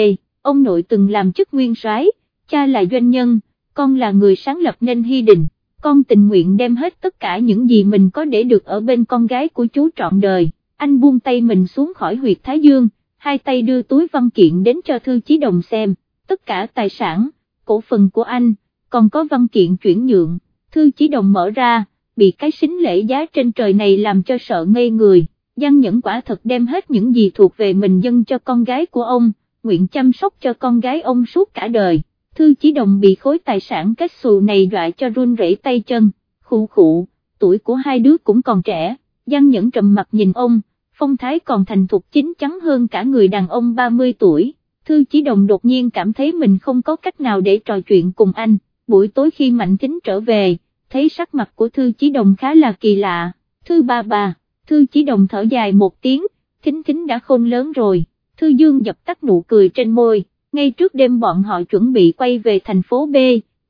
ông nội từng làm chức nguyên soái, cha là doanh nhân, con là người sáng lập nên Hy Đình, con tình nguyện đem hết tất cả những gì mình có để được ở bên con gái của chú trọn đời anh buông tay mình xuống khỏi huyệt Thái Dương, hai tay đưa túi văn kiện đến cho Thư Chí Đồng xem, tất cả tài sản, cổ phần của anh, còn có văn kiện chuyển nhượng, Thư Chí Đồng mở ra, bị cái xính lễ giá trên trời này làm cho sợ ngây người, Giang Nhẫn quả thật đem hết những gì thuộc về mình dâng cho con gái của ông, nguyện chăm sóc cho con gái ông suốt cả đời. Thư Chí Đồng bị khối tài sản kết xù này dọa cho run rẩy tay chân, khụ khụ, tuổi của hai đứa cũng còn trẻ, Giang Nhẫn trầm mặt nhìn ông, phong thái còn thành thục chính chắn hơn cả người đàn ông 30 tuổi, Thư Chí Đồng đột nhiên cảm thấy mình không có cách nào để trò chuyện cùng anh, buổi tối khi Mạnh Thính trở về, thấy sắc mặt của Thư Chí Đồng khá là kỳ lạ, Thư ba bà, Thư Chí Đồng thở dài một tiếng, Thính Thính đã khôn lớn rồi, Thư Dương dập tắt nụ cười trên môi, ngay trước đêm bọn họ chuẩn bị quay về thành phố B,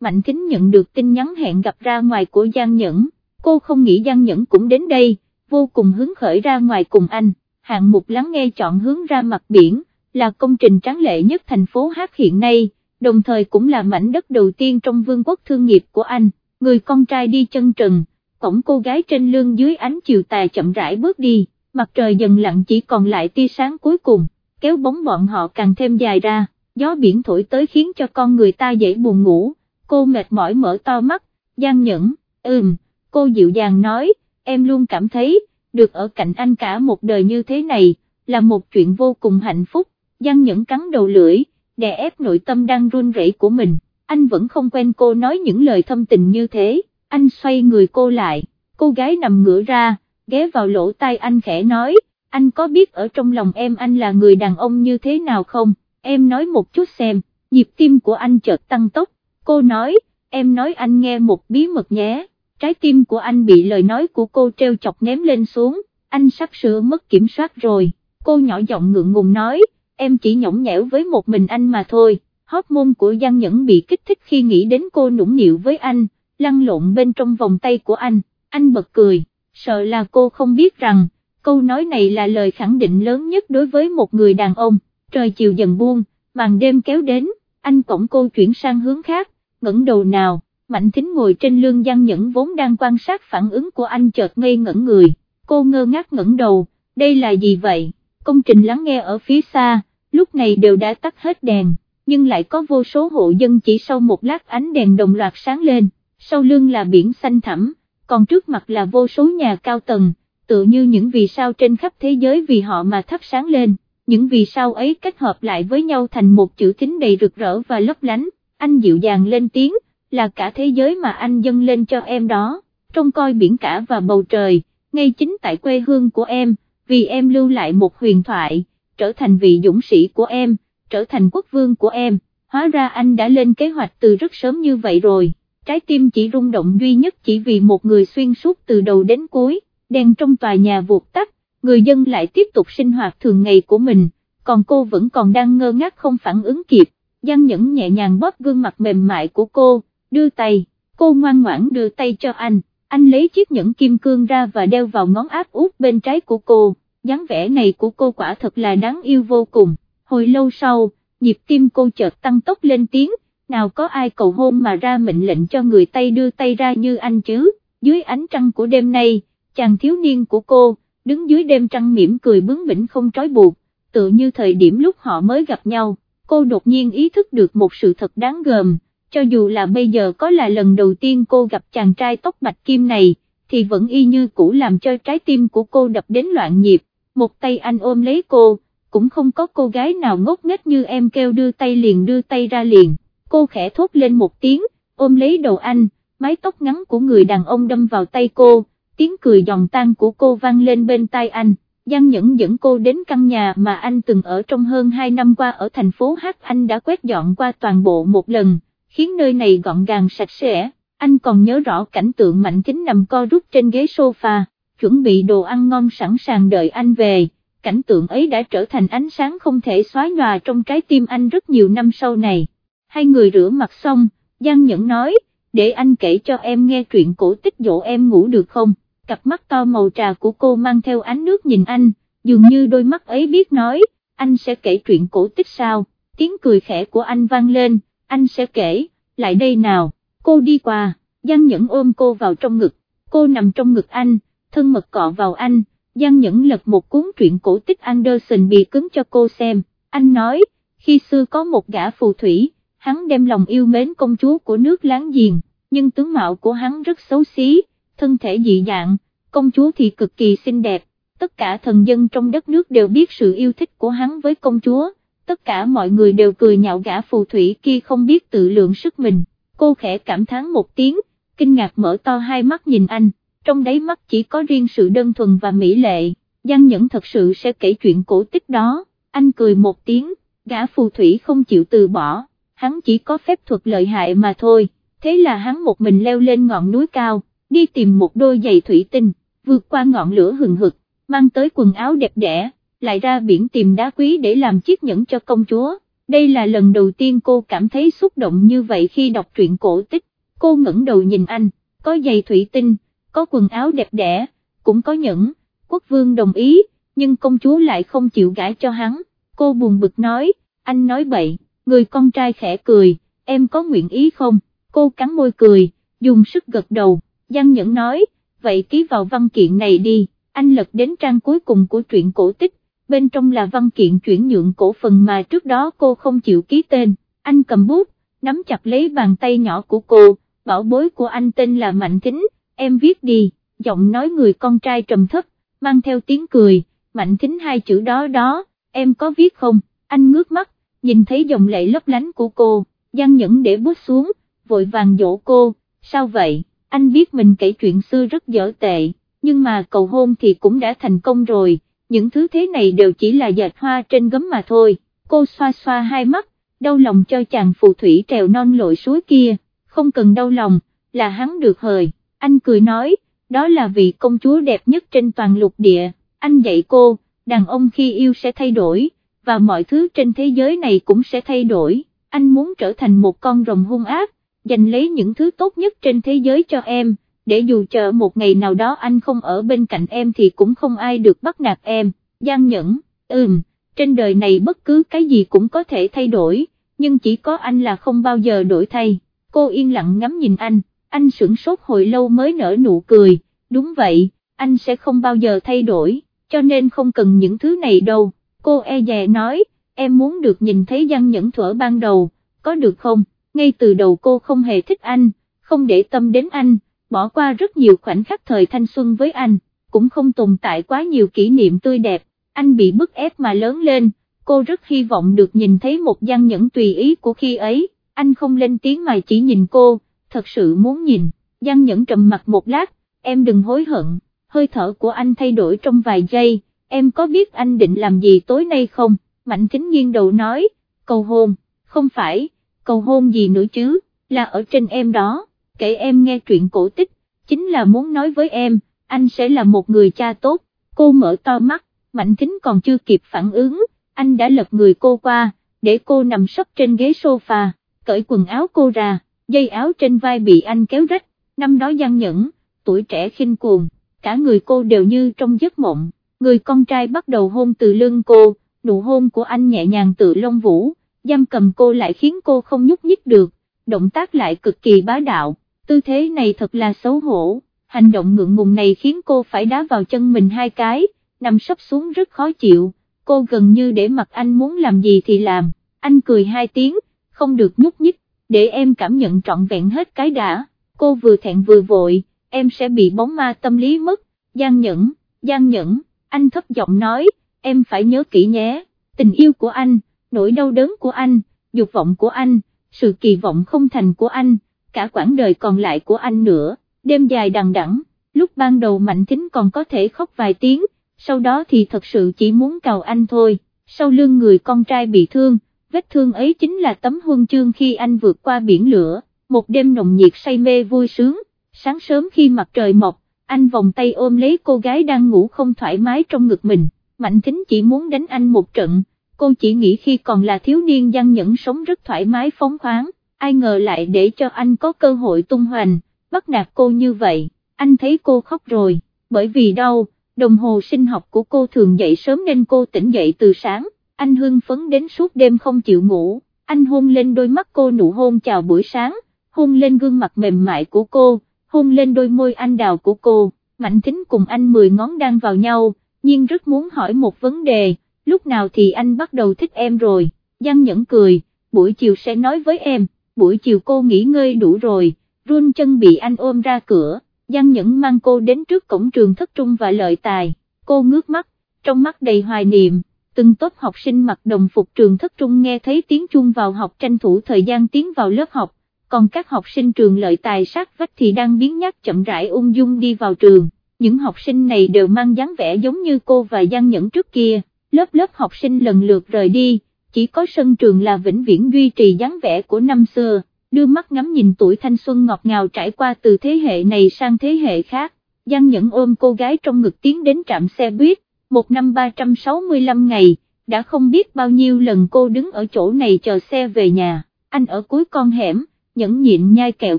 Mạnh Thính nhận được tin nhắn hẹn gặp ra ngoài của Giang Nhẫn, cô không nghĩ Giang Nhẫn cũng đến đây vô cùng hứng khởi ra ngoài cùng anh, hạng mục lắng nghe chọn hướng ra mặt biển, là công trình tráng lệ nhất thành phố Hát hiện nay, đồng thời cũng là mảnh đất đầu tiên trong vương quốc thương nghiệp của anh, người con trai đi chân trần, cổng cô gái trên lưng dưới ánh chiều tà chậm rãi bước đi, mặt trời dần lặng chỉ còn lại tia sáng cuối cùng, kéo bóng bọn họ càng thêm dài ra, gió biển thổi tới khiến cho con người ta dễ buồn ngủ, cô mệt mỏi mở to mắt, gian nhẫn, ừm, cô dịu dàng nói, em luôn cảm thấy, được ở cạnh anh cả một đời như thế này, là một chuyện vô cùng hạnh phúc, gian nhẫn cắn đầu lưỡi, đè ép nội tâm đang run rẩy của mình, anh vẫn không quen cô nói những lời thâm tình như thế, anh xoay người cô lại, cô gái nằm ngửa ra, ghé vào lỗ tai anh khẽ nói, anh có biết ở trong lòng em anh là người đàn ông như thế nào không, em nói một chút xem, nhịp tim của anh chợt tăng tốc, cô nói, em nói anh nghe một bí mật nhé, trái tim của anh bị lời nói của cô treo chọc ném lên xuống, anh sắp sửa mất kiểm soát rồi, cô nhỏ giọng ngượng ngùng nói, em chỉ nhõng nhẽo với một mình anh mà thôi, hormone của Giang Nhẫn bị kích thích khi nghĩ đến cô nũng nịu với anh, lăn lộn bên trong vòng tay của anh, anh bật cười, sợ là cô không biết rằng, câu nói này là lời khẳng định lớn nhất đối với một người đàn ông, trời chiều dần buông, màn đêm kéo đến, anh cổng cô chuyển sang hướng khác, ngẩng đầu nào, Mạnh Thính ngồi trên lương Giang Nhẫn vốn đang quan sát phản ứng của anh chợt ngây ngẩn người, cô ngơ ngác ngẩng đầu, đây là gì vậy, công trình lắng nghe ở phía xa, lúc này đều đã tắt hết đèn, nhưng lại có vô số hộ dân chỉ sau một lát ánh đèn đồng loạt sáng lên, sau lưng là biển xanh thẳm, còn trước mặt là vô số nhà cao tầng, tự như những vì sao trên khắp thế giới vì họ mà thắp sáng lên, những vì sao ấy kết hợp lại với nhau thành một chữ kính đầy rực rỡ và lấp lánh, anh dịu dàng lên tiếng, là cả thế giới mà anh dâng lên cho em đó, trông coi biển cả và bầu trời, ngay chính tại quê hương của em, vì em lưu lại một huyền thoại, trở thành vị dũng sĩ của em, trở thành quốc vương của em, hóa ra anh đã lên kế hoạch từ rất sớm như vậy rồi, trái tim chỉ rung động duy nhất chỉ vì một người xuyên suốt từ đầu đến cuối, đèn trong tòa nhà vụt tắt, người dân lại tiếp tục sinh hoạt thường ngày của mình, còn cô vẫn còn đang ngơ ngác không phản ứng kịp, Giang Nhẫn nhẹ nhàng bóp gương mặt mềm mại của cô, đưa tay, cô ngoan ngoãn đưa tay cho anh, anh lấy chiếc nhẫn kim cương ra và đeo vào ngón áp út bên trái của cô, dáng vẻ này của cô quả thật là đáng yêu vô cùng, hồi lâu sau, nhịp tim cô chợt tăng tốc lên tiếng, nào có ai cầu hôn mà ra mệnh lệnh cho người tay đưa tay ra như anh chứ, dưới ánh trăng của đêm nay, chàng thiếu niên của cô, đứng dưới đêm trăng mỉm cười bướng bỉnh không trói buộc, tự như thời điểm lúc họ mới gặp nhau, cô đột nhiên ý thức được một sự thật đáng gờm, cho dù là bây giờ có là lần đầu tiên cô gặp chàng trai tóc bạch kim này, thì vẫn y như cũ làm cho trái tim của cô đập đến loạn nhịp, một tay anh ôm lấy cô, cũng không có cô gái nào ngốc nghếch như em kêu đưa tay liền đưa tay ra liền, cô khẽ thốt lên một tiếng, ôm lấy đầu anh, mái tóc ngắn của người đàn ông đâm vào tay cô, tiếng cười giòn tan của cô vang lên bên tai anh. Giang Nhẫn dẫn cô đến căn nhà mà anh từng ở trong hơn 2 năm qua ở thành phố H anh đã quét dọn qua toàn bộ một lần, khiến nơi này gọn gàng sạch sẽ, anh còn nhớ rõ cảnh tượng mạnh kính nằm co rút trên ghế sofa, chuẩn bị đồ ăn ngon sẵn sàng đợi anh về, cảnh tượng ấy đã trở thành ánh sáng không thể xóa nhòa trong trái tim anh rất nhiều năm sau này. Hai người rửa mặt xong, Giang Nhẫn nói, để anh kể cho em nghe chuyện cổ tích dỗ em ngủ được không, cặp mắt to màu trà của cô mang theo ánh nước nhìn anh, dường như đôi mắt ấy biết nói, anh sẽ kể chuyện cổ tích sao, tiếng cười khẽ của anh vang lên, anh sẽ kể, lại đây nào, cô đi qua, Giang Nhẫn ôm cô vào trong ngực, cô nằm trong ngực anh, thân mật cọ vào anh, Giang Nhẫn lật một cuốn truyện cổ tích Anderson bị cứng cho cô xem, anh nói, khi xưa có một gã phù thủy, hắn đem lòng yêu mến công chúa của nước láng giềng, nhưng tướng mạo của hắn rất xấu xí, thân thể dị dạng, công chúa thì cực kỳ xinh đẹp, tất cả thần dân trong đất nước đều biết sự yêu thích của hắn với công chúa. Tất cả mọi người đều cười nhạo gã phù thủy kia không biết tự lượng sức mình, cô khẽ cảm thán một tiếng, kinh ngạc mở to hai mắt nhìn anh, trong đáy mắt chỉ có riêng sự đơn thuần và mỹ lệ, Giang Nhẫn thật sự sẽ kể chuyện cổ tích đó, anh cười một tiếng, gã phù thủy không chịu từ bỏ, hắn chỉ có phép thuật lợi hại mà thôi, thế là hắn một mình leo lên ngọn núi cao, đi tìm một đôi giày thủy tinh, vượt qua ngọn lửa hừng hực, mang tới quần áo đẹp đẽ lại ra biển tìm đá quý để làm chiếc nhẫn cho công chúa. Đây là lần đầu tiên cô cảm thấy xúc động như vậy khi đọc truyện cổ tích, cô ngẩng đầu nhìn anh, có giày thủy tinh, có quần áo đẹp đẽ, cũng có nhẫn, quốc vương đồng ý, nhưng công chúa lại không chịu gãi cho hắn, cô buồn bực nói, anh nói bậy, người con trai khẽ cười, em có nguyện ý không, cô cắn môi cười, dùng sức gật đầu, Giang Nhẫn nói, vậy ký vào văn kiện này đi, anh lật đến trang cuối cùng của truyện cổ tích, bên trong là văn kiện chuyển nhượng cổ phần mà trước đó cô không chịu ký tên, anh cầm bút, nắm chặt lấy bàn tay nhỏ của cô, bảo bối của anh tên là Mạnh Thính, em viết đi, giọng nói người con trai trầm thấp, mang theo tiếng cười, Mạnh Thính hai chữ đó đó, em có viết không, anh ngước mắt, nhìn thấy dòng lệ lấp lánh của cô, Giang Nhẫn để bút xuống, vội vàng dỗ cô, sao vậy, anh biết mình kể chuyện xưa rất dở tệ, nhưng mà cầu hôn thì cũng đã thành công rồi, những thứ thế này đều chỉ là dệt hoa trên gấm mà thôi, cô xoa xoa hai mắt, đau lòng cho chàng phù thủy trèo non lội suối kia, không cần đau lòng, là hắn được hời, anh cười nói, đó là vị công chúa đẹp nhất trên toàn lục địa, anh dạy cô, đàn ông khi yêu sẽ thay đổi, và mọi thứ trên thế giới này cũng sẽ thay đổi, anh muốn trở thành một con rồng hung ác, giành lấy những thứ tốt nhất trên thế giới cho em, để dù chờ một ngày nào đó anh không ở bên cạnh em thì cũng không ai được bắt nạt em, Giang Nhẫn, ừm, trên đời này bất cứ cái gì cũng có thể thay đổi, nhưng chỉ có anh là không bao giờ đổi thay, cô yên lặng ngắm nhìn anh, anh sửng sốt hồi lâu mới nở nụ cười, đúng vậy, anh sẽ không bao giờ thay đổi, cho nên không cần những thứ này đâu, cô e dè nói, em muốn được nhìn thấy Giang Nhẫn thuở ban đầu, có được không, ngay từ đầu cô không hề thích anh, không để tâm đến anh, bỏ qua rất nhiều khoảnh khắc thời thanh xuân với anh, cũng không tồn tại quá nhiều kỷ niệm tươi đẹp, anh bị bức ép mà lớn lên, cô rất hy vọng được nhìn thấy một Giang Nhẫn tùy ý của khi ấy, anh không lên tiếng mà chỉ nhìn cô, thật sự muốn nhìn, Giang Nhẫn trầm mặt một lát, em đừng hối hận, hơi thở của anh thay đổi trong vài giây, em có biết anh định làm gì tối nay không, Mạnh Thính nghiêng đầu nói, cầu hôn, không phải, cầu hôn gì nữa chứ, là ở trên em đó, kể em nghe chuyện cổ tích, chính là muốn nói với em, anh sẽ là một người cha tốt, cô mở to mắt, Mạnh Thính còn chưa kịp phản ứng, anh đã lật người cô qua, để cô nằm sấp trên ghế sofa, cởi quần áo cô ra, dây áo trên vai bị anh kéo rách, năm đó gian nhẫn, tuổi trẻ khinh cuồng, cả người cô đều như trong giấc mộng, người con trai bắt đầu hôn từ lưng cô, nụ hôn của anh nhẹ nhàng tự lông vũ, giam cầm cô lại khiến cô không nhúc nhích được, động tác lại cực kỳ bá đạo, tư thế này thật là xấu hổ, hành động ngượng ngùng này khiến cô phải đá vào chân mình hai cái, nằm sấp xuống rất khó chịu, cô gần như để mặc anh muốn làm gì thì làm, anh cười hai tiếng, không được nhúc nhích, để em cảm nhận trọn vẹn hết cái đã, cô vừa thẹn vừa vội, em sẽ bị bóng ma tâm lý mất, gian nhẫn, gian nhẫn, anh thấp giọng nói, em phải nhớ kỹ nhé, tình yêu của anh, nỗi đau đớn của anh, dục vọng của anh, sự kỳ vọng không thành của anh, cả quãng đời còn lại của anh nữa, đêm dài đằng đẵng, lúc ban đầu Mạnh Thính còn có thể khóc vài tiếng, sau đó thì thật sự chỉ muốn cầu anh thôi, sau lưng người con trai bị thương, vết thương ấy chính là tấm huân chương khi anh vượt qua biển lửa, một đêm nồng nhiệt say mê vui sướng, sáng sớm khi mặt trời mọc, anh vòng tay ôm lấy cô gái đang ngủ không thoải mái trong ngực mình, Mạnh Thính chỉ muốn đánh anh một trận, cô chỉ nghĩ khi còn là thiếu niên gian nhẫn sống rất thoải mái phóng khoáng, ai ngờ lại để cho anh có cơ hội tung hoành, bắt nạt cô như vậy, anh thấy cô khóc rồi, bởi vì đau, đồng hồ sinh học của cô thường dậy sớm nên cô tỉnh dậy từ sáng, anh hưng phấn đến suốt đêm không chịu ngủ, anh hôn lên đôi mắt cô nụ hôn chào buổi sáng, hôn lên gương mặt mềm mại của cô, hôn lên đôi môi anh đào của cô, Mạnh Thính cùng anh mười ngón đang vào nhau, nhưng rất muốn hỏi một vấn đề, lúc nào thì anh bắt đầu thích em rồi, Giang Nhẫn cười, buổi chiều sẽ nói với em, buổi chiều cô nghỉ ngơi đủ rồi, run chân bị anh ôm ra cửa, Giang Nhẫn mang cô đến trước cổng trường thất trung và lợi tài, cô ngước mắt, trong mắt đầy hoài niệm, từng tốt học sinh mặc đồng phục trường thất trung nghe thấy tiếng chuông vào học tranh thủ thời gian tiến vào lớp học, còn các học sinh trường lợi tài sát vách thì đang biến nhát chậm rãi ung dung đi vào trường, những học sinh này đều mang dáng vẻ giống như cô và Giang Nhẫn trước kia, lớp lớp học sinh lần lượt rời đi, chỉ có sân trường là vĩnh viễn duy trì dáng vẻ của năm xưa, đưa mắt ngắm nhìn tuổi thanh xuân ngọt ngào trải qua từ thế hệ này sang thế hệ khác, Giang Nhẫn ôm cô gái trong ngực tiến đến trạm xe buýt, một năm 365 ngày, đã không biết bao nhiêu lần cô đứng ở chỗ này chờ xe về nhà, anh ở cuối con hẻm, nhẫn nhịn nhai kẹo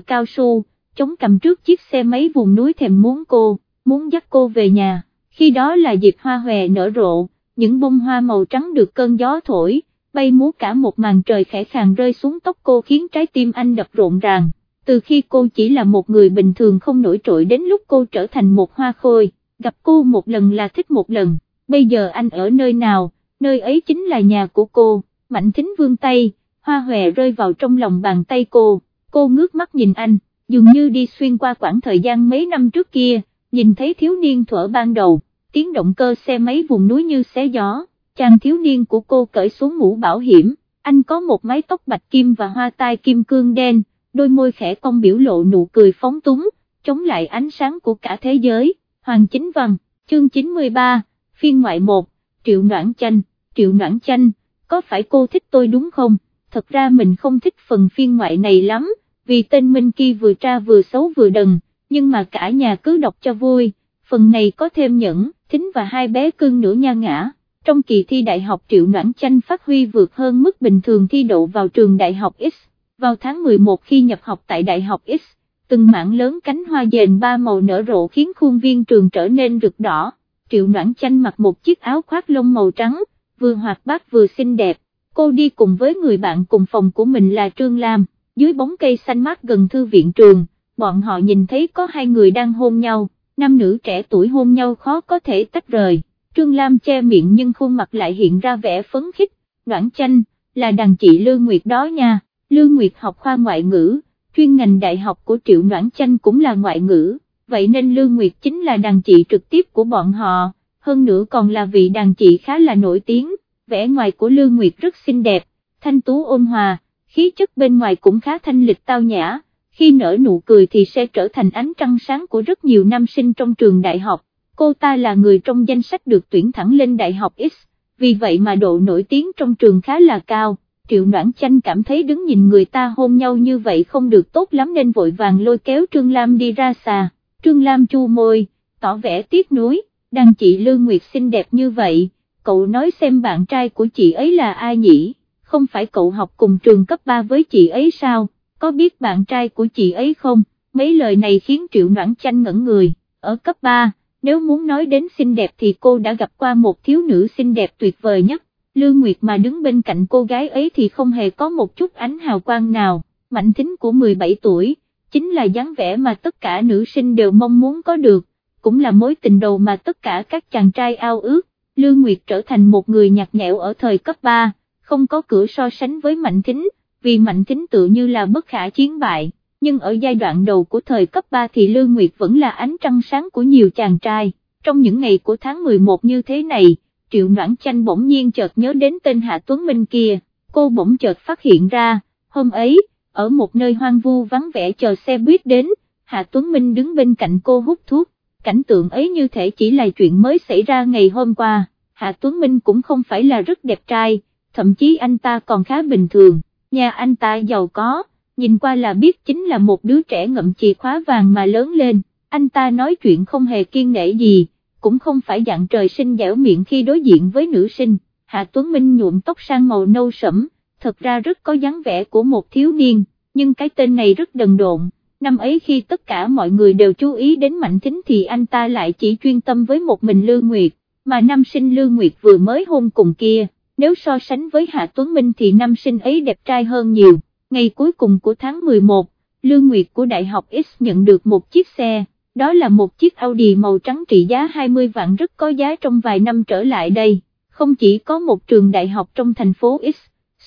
cao su, chống cầm trước chiếc xe máy vùng núi thèm muốn cô, muốn dắt cô về nhà, khi đó là dịp hoa hòe nở rộ, những bông hoa màu trắng được cơn gió thổi, bay múa cả một màn trời khẽ khàng rơi xuống tóc cô khiến trái tim anh đập rộn ràng, từ khi cô chỉ là một người bình thường không nổi trội đến lúc cô trở thành một hoa khôi, gặp cô một lần là thích một lần, bây giờ anh ở nơi nào, nơi ấy chính là nhà của cô, mạnh thính vương tay, hoa hòe rơi vào trong lòng bàn tay cô, cô ngước mắt nhìn anh, dường như đi xuyên qua quãng thời gian mấy năm trước kia, nhìn thấy thiếu niên thuở ban đầu, tiếng động cơ xe máy vùng núi như xé gió, chàng thiếu niên của cô cởi xuống mũ bảo hiểm, anh có một mái tóc bạch kim và hoa tai kim cương đen, đôi môi khẽ cong biểu lộ nụ cười phóng túng, chống lại ánh sáng của cả thế giới, Hoàng Chính Văn, chương 93, phiên ngoại một Triệu Noãn Chanh, Triệu Noãn Chanh, có phải cô thích tôi đúng không? Thật ra mình không thích phần phiên ngoại này lắm, vì tên Minh Kỳ vừa tra vừa xấu vừa đần, nhưng mà cả nhà cứ đọc cho vui, phần này có thêm nhẫn, thính và hai bé cưng nữa nha ngã. Trong kỳ thi đại học Triệu Noãn Chanh phát huy vượt hơn mức bình thường thi đậu vào trường đại học X. Vào tháng 11 khi nhập học tại đại học X, từng mảng lớn cánh hoa dền ba màu nở rộ khiến khuôn viên trường trở nên rực đỏ. Triệu Noãn Chanh mặc một chiếc áo khoác lông màu trắng, vừa hoạt bát vừa xinh đẹp, cô đi cùng với người bạn cùng phòng của mình là Trương Lam, dưới bóng cây xanh mát gần thư viện trường, bọn họ nhìn thấy có hai người đang hôn nhau, nam nữ trẻ tuổi hôn nhau khó có thể tách rời, Trương Lam che miệng nhưng khuôn mặt lại hiện ra vẻ phấn khích, Noãn Chanh, là đàn chị Lương Nguyệt đó nha, Lương Nguyệt học khoa ngoại ngữ, chuyên ngành đại học của Triệu Noãn Chanh cũng là ngoại ngữ, vậy nên Lương Nguyệt chính là đàn chị trực tiếp của bọn họ, hơn nữa còn là vị đàn chị khá là nổi tiếng, vẻ ngoài của Lương Nguyệt rất xinh đẹp, thanh tú ôn hòa, khí chất bên ngoài cũng khá thanh lịch tao nhã, khi nở nụ cười thì sẽ trở thành ánh trăng sáng của rất nhiều nam sinh trong trường đại học, cô ta là người trong danh sách được tuyển thẳng lên đại học X, vì vậy mà độ nổi tiếng trong trường khá là cao. Triệu Noãn Chanh cảm thấy đứng nhìn người ta hôn nhau như vậy không được tốt lắm nên vội vàng lôi kéo Trương Lam đi ra xà, Trương Lam chu môi, tỏ vẻ tiếc nuối, đang chị Lương Nguyệt xinh đẹp như vậy, cậu nói xem bạn trai của chị ấy là ai nhỉ, không phải cậu học cùng trường cấp 3 với chị ấy sao, có biết bạn trai của chị ấy không, mấy lời này khiến Triệu Noãn Chanh ngẩn người, ở cấp 3, nếu muốn nói đến xinh đẹp thì cô đã gặp qua một thiếu nữ xinh đẹp tuyệt vời nhất, Lương Nguyệt mà đứng bên cạnh cô gái ấy thì không hề có một chút ánh hào quang nào, mạnh thính của 17 tuổi, chính là dáng vẻ mà tất cả nữ sinh đều mong muốn có được, cũng là mối tình đầu mà tất cả các chàng trai ao ước, Lương Nguyệt trở thành một người nhạt nhẽo ở thời cấp 3, không có cửa so sánh với Mạnh Thính, vì Mạnh Thính tự như là bất khả chiến bại, nhưng ở giai đoạn đầu của thời cấp 3 thì Lương Nguyệt vẫn là ánh trăng sáng của nhiều chàng trai, trong những ngày của tháng 11 như thế này, Triệu Noãn Chanh bỗng nhiên chợt nhớ đến tên Hạ Tuấn Minh kia, cô bỗng chợt phát hiện ra, hôm ấy, ở một nơi hoang vu vắng vẻ chờ xe buýt đến, Hạ Tuấn Minh đứng bên cạnh cô hút thuốc, cảnh tượng ấy như thể chỉ là chuyện mới xảy ra ngày hôm qua, Hạ Tuấn Minh cũng không phải là rất đẹp trai, thậm chí anh ta còn khá bình thường, nhà anh ta giàu có, nhìn qua là biết chính là một đứa trẻ ngậm chìa khóa vàng mà lớn lên, anh ta nói chuyện không hề kiên nể gì, cũng không phải dạng trời sinh dẻo miệng khi đối diện với nữ sinh, Hạ Tuấn Minh nhuộm tóc sang màu nâu sẫm, thật ra rất có dáng vẻ của một thiếu niên, nhưng cái tên này rất đần độn, năm ấy khi tất cả mọi người đều chú ý đến Mạnh Thính thì anh ta lại chỉ chuyên tâm với một mình Lưu Nguyệt, mà năm sinh Lưu Nguyệt vừa mới hôn cùng kia, nếu so sánh với Hạ Tuấn Minh thì năm sinh ấy đẹp trai hơn nhiều, ngày cuối cùng của tháng 11, Lưu Nguyệt của Đại học X nhận được một chiếc xe, đó là một chiếc Audi màu trắng trị giá 20 vạn rất có giá trong vài năm trở lại đây, không chỉ có một trường đại học trong thành phố X,